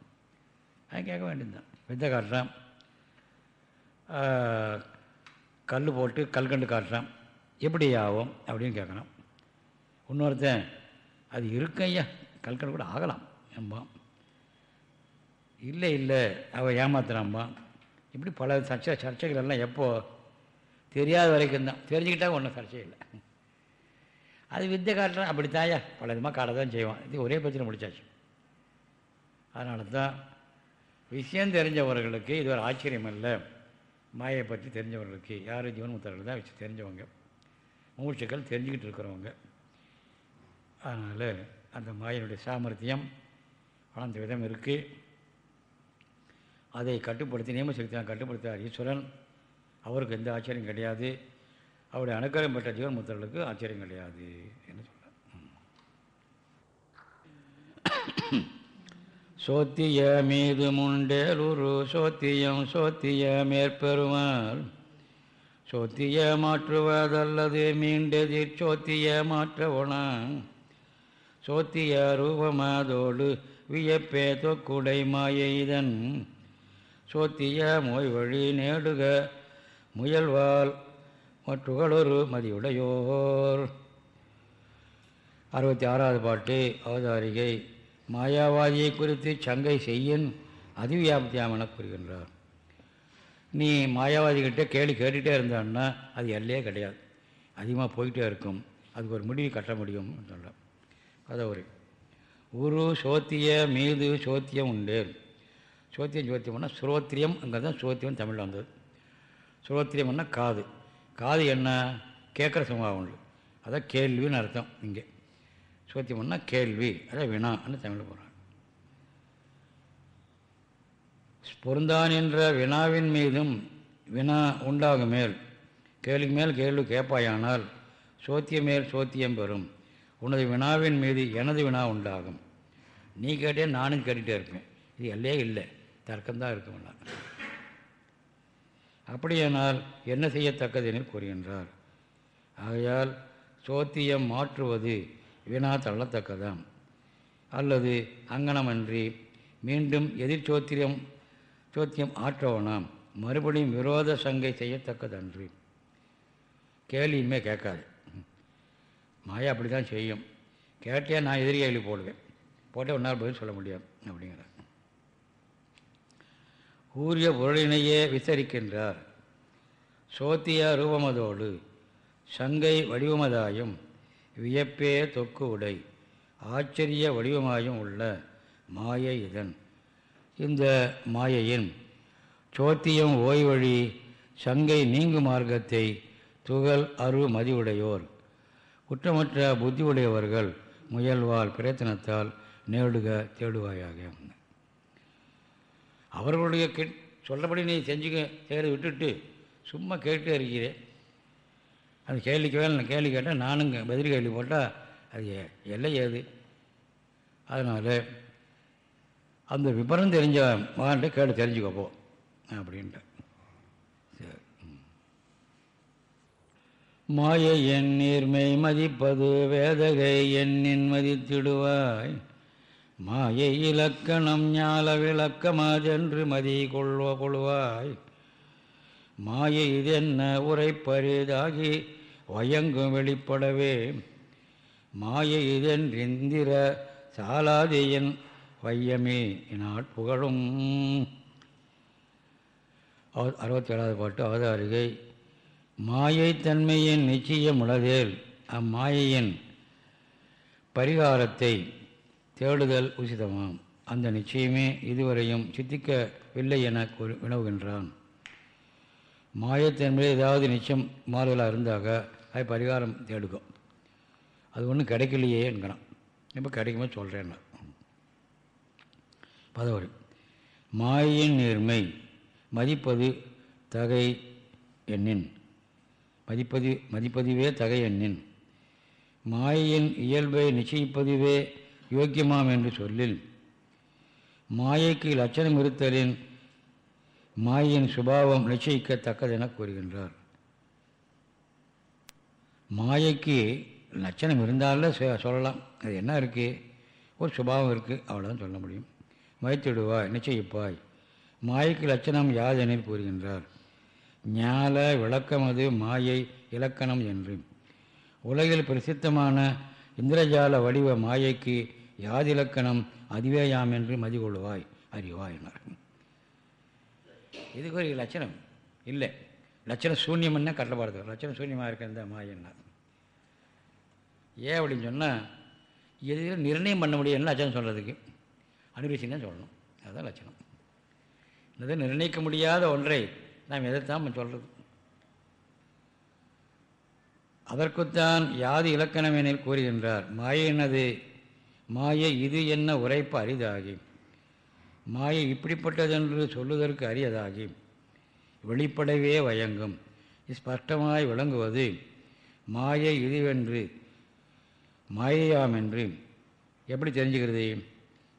அது கேட்க வேண்டியது தான் வித்தை காட்டுறான். கல் போட்டு கல்கண்டு காட்டுறான். எப்படி ஆகும் அப்படின்னு கேட்குறான் இன்னொருத்தன் அது இருக்கையா கல்கண்டு கூட ஆகலாம். என்பான் இல்லை இல்லை அவள் ஏமாத்துறான்பான் இப்படி பல சர்ச்சை சர்ச்சைகள் எல்லாம் எப்போ? தெரியாத வரைக்கும் தான். தெரிஞ்சுக்கிட்டா ஒன்றும் சர்ச்சை இல்லை. அது வித்தை காட்டுறான் அப்படி தாயா பல விதமாக காட்ட தான் செய்வான் இது ஒரே பிரச்சனை முடிச்சாச்சு. அதனால தான் விஷயம் தெரிஞ்சவர்களுக்கு இது ஒரு ஆச்சரியம் இல்லை மாயை பற்றி தெரிஞ்சவர்களுக்கு யார் ஜீவன்முத்தர்கள் தான் வச்சு தெரிஞ்சவங்க. மூச்சுக்கள் தெரிஞ்சுக்கிட்டு இருக்கிறவங்க. அதனால் அந்த மாயினுடைய சாமர்த்தியம் வளர்ந்த விதம் இருக்குது அதை கட்டுப்படுத்தி நியமசக்தியாக கட்டுப்படுத்தார் ஈஸ்வரன். அவருக்கு எந்த ஆச்சரியம் கிடையாது. அவருடைய அணுக்கரம் பெற்ற ஜீவன் முத்தர்களுக்கு ஆச்சரியம் கிடையாது என்று சொல்கிறார் சோத்திய மீது முண்டேலுரு சோத்தியம் சோத்திய மேற்பெருமாள். சோத்திய மாற்றுவதல்லது மீண்டெதிர் சோத்திய மாற்றவனா. சோத்திய ரூபமாதோடு வியப்பே தொக்குடை மாயைதன். சோத்திய மொய் வழி நேடுக முயல்வால் மற்றுகளொரு மதியுடையோர். அறுபத்தி ஆறாவது பாட்டு அவதாரிகை. மாயாவாதியை குறித்து சங்கை செய்யின் அதிவியாபத்தியாம் என கூறுகின்றார். நீ மாயாவாதிகிட்ட கேள்வி கேட்டுகிட்டே இருந்தான்னா அது எல்லையே கிடையாது. அதிகமாக போயிட்டே இருக்கும். அதுக்கு ஒரு முடிவு கட்ட முடியும் சொல்ல கதவுரை. உரு சோத்திய மீது சோத்தியம் உண்டு சோத்தியம் சோத்தியம்னா சுரோத்திரியம் அங்கே தான் சோத்தியம் தமிழில் வந்தது. சுரோத்திரியம்னா காது. காது என்ன? கேட்குற சுபாவம் உண்டு. அதான் கேள்வின்னு அர்த்தம் இங்கே. சோத்தியம்னா கேள்வி அதான் வினான்னு தமிழில் போகிறாங்க பொருந்தான் என்ற வினாவின் மீதும் வினா உண்டாகும் மேல். கேள்விக்கு மேல் கேள்வி கேட்பாயானால் சோத்திய மேல் சோத்தியம் பெறும். உனது வினாவின் மீது எனது வினா உண்டாகும். நீ கேட்டே நானும் கேட்டுகிட்டே இருப்பேன். இது எல்லையே இல்லை. தர்க்கம்தான் இருக்கும்னா அப்படியானால் என்ன செய்யத்தக்கது என கூறுகின்றார். ஆகையால் சோத்தியம் மாற்றுவது வினா தள்ளத்தக்கதாம். அல்லது அங்கனமன்றி மீண்டும் எதிர் சோத்தியம் சோத்தியம் ஆற்றவனாம். மறுபடியும் விரோத சங்கை செய்யத்தக்கதன்று. கேள்வியுமே கேட்காது. மாயா அப்படி தான் செய்யும். கேட்டே நான் எதிரி கேள்வி போடுவேன். போட்டால் ஒன்றால் பதில் சொல்ல முடியாது அப்படிங்கிறேன் கூறிய பொருளினையே விசரிக்கின்றார். சோத்திய ரூபமதோடு சங்கை வடிவமதாயும் வியப்பே தொக்கு உடை ஆச்சரிய வடிவமாயும் உள்ள மாயை இதன். இந்த மாயையின் சோத்தியம் ஓய்வழி சங்கை நீங்கு மார்க்கத்தை துகள் அரு மதிவுடையோர். குற்றமற்ற புத்தி உடையவர்கள் முயல்வால் பிரயத்தனத்தால் நேடுக தேடுவாயாக. அவர்களுடைய கே சொல்லபடி நீ செஞ்சுக்க செய்கிறத விட்டுட்டு சும்மா கேட்டே இருக்கிறேன் அந்த கேள்விக்கு வேலை கேள்வி கேட்டால் நானும் பதில் கேள்வி போட்டால் அது எல்லை ஏது? அதனால் அந்த விபரம் தெரிஞ்ச மகன்ட்டு கேட்டு தெரிஞ்சுக்கப்போ அப்படின்ட்டு சரி. மாயை என் நீர்மை மதிப்பது வேதகை எண்ணின் மதித்திடுவாய். மாயை இலக்கணம் ஞால விளக்கமாதென்று மதி கொள்வ கொள்வாய். மாயை இதென்ன உரைப்பரிதாகி வயங்கும் வெளிப்படவே. மாயை இதென்றிந்திர சாலாதியின் வையமே நாட்புகழும் அறுபத்தி ஏழாவது பாட்டு அவதாரிகை. மாயை தன்மையின் நிச்சயம் உளதேல் அம்மாயையின் பரிகாரத்தை தேடுதல் உசிதமாம். அந்த நிச்சயமே இதுவரையும் சித்திக்கவில்லை என கூறி வினவுகின்றான். மாயத்தன்மையில் ஏதாவது நிச்சயம் மாறுதலாக இருந்தாக அது பரிகாரம் தேடுக்கும் அது ஒன்றும் கிடைக்கலையே என்கிறான். இப்போ கிடைக்குமா சொல்கிறேன் நான் பதவரி. மாயின் நேர்மை மதிப்பது தகை எண்ணின். மதிப்பது மதிப்பதுவே தகை எண்ணின். மாயின் இயல்பை நிச்சயிப்பதுவே யோக்கியமாம் என்று சொல்லில் மாயைக்கு லட்சணம் இருத்தலின் மாயின் சுபாவம் நிச்சயிக்கத்தக்கதென கூறுகின்றார். மாயைக்கு லட்சணம் இருந்தால சொல்லலாம். அது என்ன இருக்குது ஒரு சுபாவம் இருக்குது அவ்வளோதான் சொல்ல முடியும். வைத்திடுவாய் நிச்சயிப்பாய். மாயைக்கு லட்சணம் யாதெனில் கூறுகின்றார். ஞால விளக்கமது மாயை இலக்கணம் என்று. உலகில் பிரசித்தமான இந்திரஜால வடிவ மாயைக்கு யாதிலக்கணம் அதுவேயாம் என்று மதி கொள்வாய் அறிவாய் என்னார் இதுக்கு ஒரு லட்சணம். இல்லை. லட்சணம் சூன்யம்னா கட்டப்படுது லட்சணம் சூன்யமாக இருக்க இந்த என்ன ஏன் அப்படின்னு சொன்னால் எதில் நிர்ணயம் பண்ண முடியும் என்ன லட்சணம் சொல்கிறதுக்கு அனுபவிச்சுன்னு தான் சொல்லணும். அதுதான் லட்சணம். இதை நிர்ணயிக்க முடியாத ஒன்றை நாம் எதைத்தான் சொல்கிறது அதற்குத்தான் யாது இலக்கணம் எனில் கூறுகின்றார். மாயினது மாயை இது என்ன உரைப்பு அரிதாகி. மாயை இப்படிப்பட்டதென்று சொல்லுவதற்கு அரியதாகி. வெளிப்படவே வயங்கும். ஸ்பஷ்டமாய் விளங்குவது மாயை இதுவென்று மாயையாம் என்று எப்படி தெரிஞ்சுக்கிறது?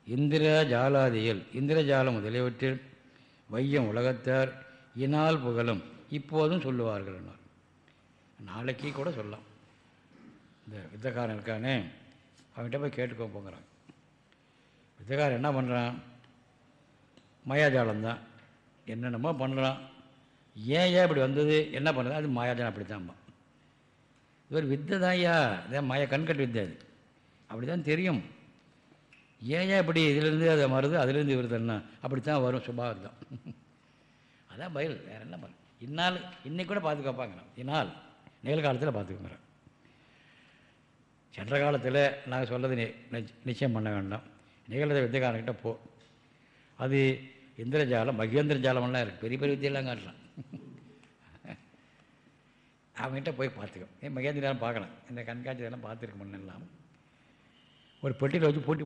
இந்திர ஜாலாதியில் இந்திரஜாலம் முதலியவற்றில் வையம் உலகத்தார் இனால் புகழும். இப்போதும் சொல்லுவார்கள் நாளைக்கு கூட சொல்லலாம். இந்த வித்தக்காரன் இருக்கானே? அவன்கிட்ட போய் கேட்டுக்கோ போங்கிறான். வித்தக்காரன் என்ன பண்ணுறான் மாயாஜாலம் தான் என்னென்னமோ பண்ணுறான் ஏன் ஏன் இப்படி வந்தது? என்ன பண்ணுறது அது மாயாஜாலம் அப்படி தான்மா இது ஒரு வித்தை தான் ஐயா. இதான் மாயா கண்கட்டு வித்தை அது. அப்படி தான் தெரியும். ஏன் ஏன் இப்படி இதுலேருந்து அதை வருது அதுலேருந்து வருதுன்னா அப்படித்தான் வரும் சுபாவம் தான் அதான் பயில். வேற என்ன பண்ண இந்நாள் இன்றைக்கூட கூட பார்த்து கேட்பாங்க இந்நாள் நிகழ்காலத்தில் பார்த்துக்கோங்கிறேன். சென்ற காலத்தில் நாங்கள் சொல்லது நி நிச்சயம் பண்ண வேண்டாம். நிகழ்ந்த வித்தைக்காரங்கிட்ட போ. அது இந்திரஜாலம் மகேந்திர ஜாலமெல்லாம் இருக்குது பெரிய பெரிய வித்தியெல்லாம் காட்டலாம் அவங்ககிட்ட போய் பார்த்துக்கோ. ஏன் மகேந்திரம் பார்க்கலாம் இந்த கண்காட்சி இதெல்லாம் பார்த்துருக்க முன்னெல்லாம். ஒரு பெட்டியில் வச்சு பூட்டி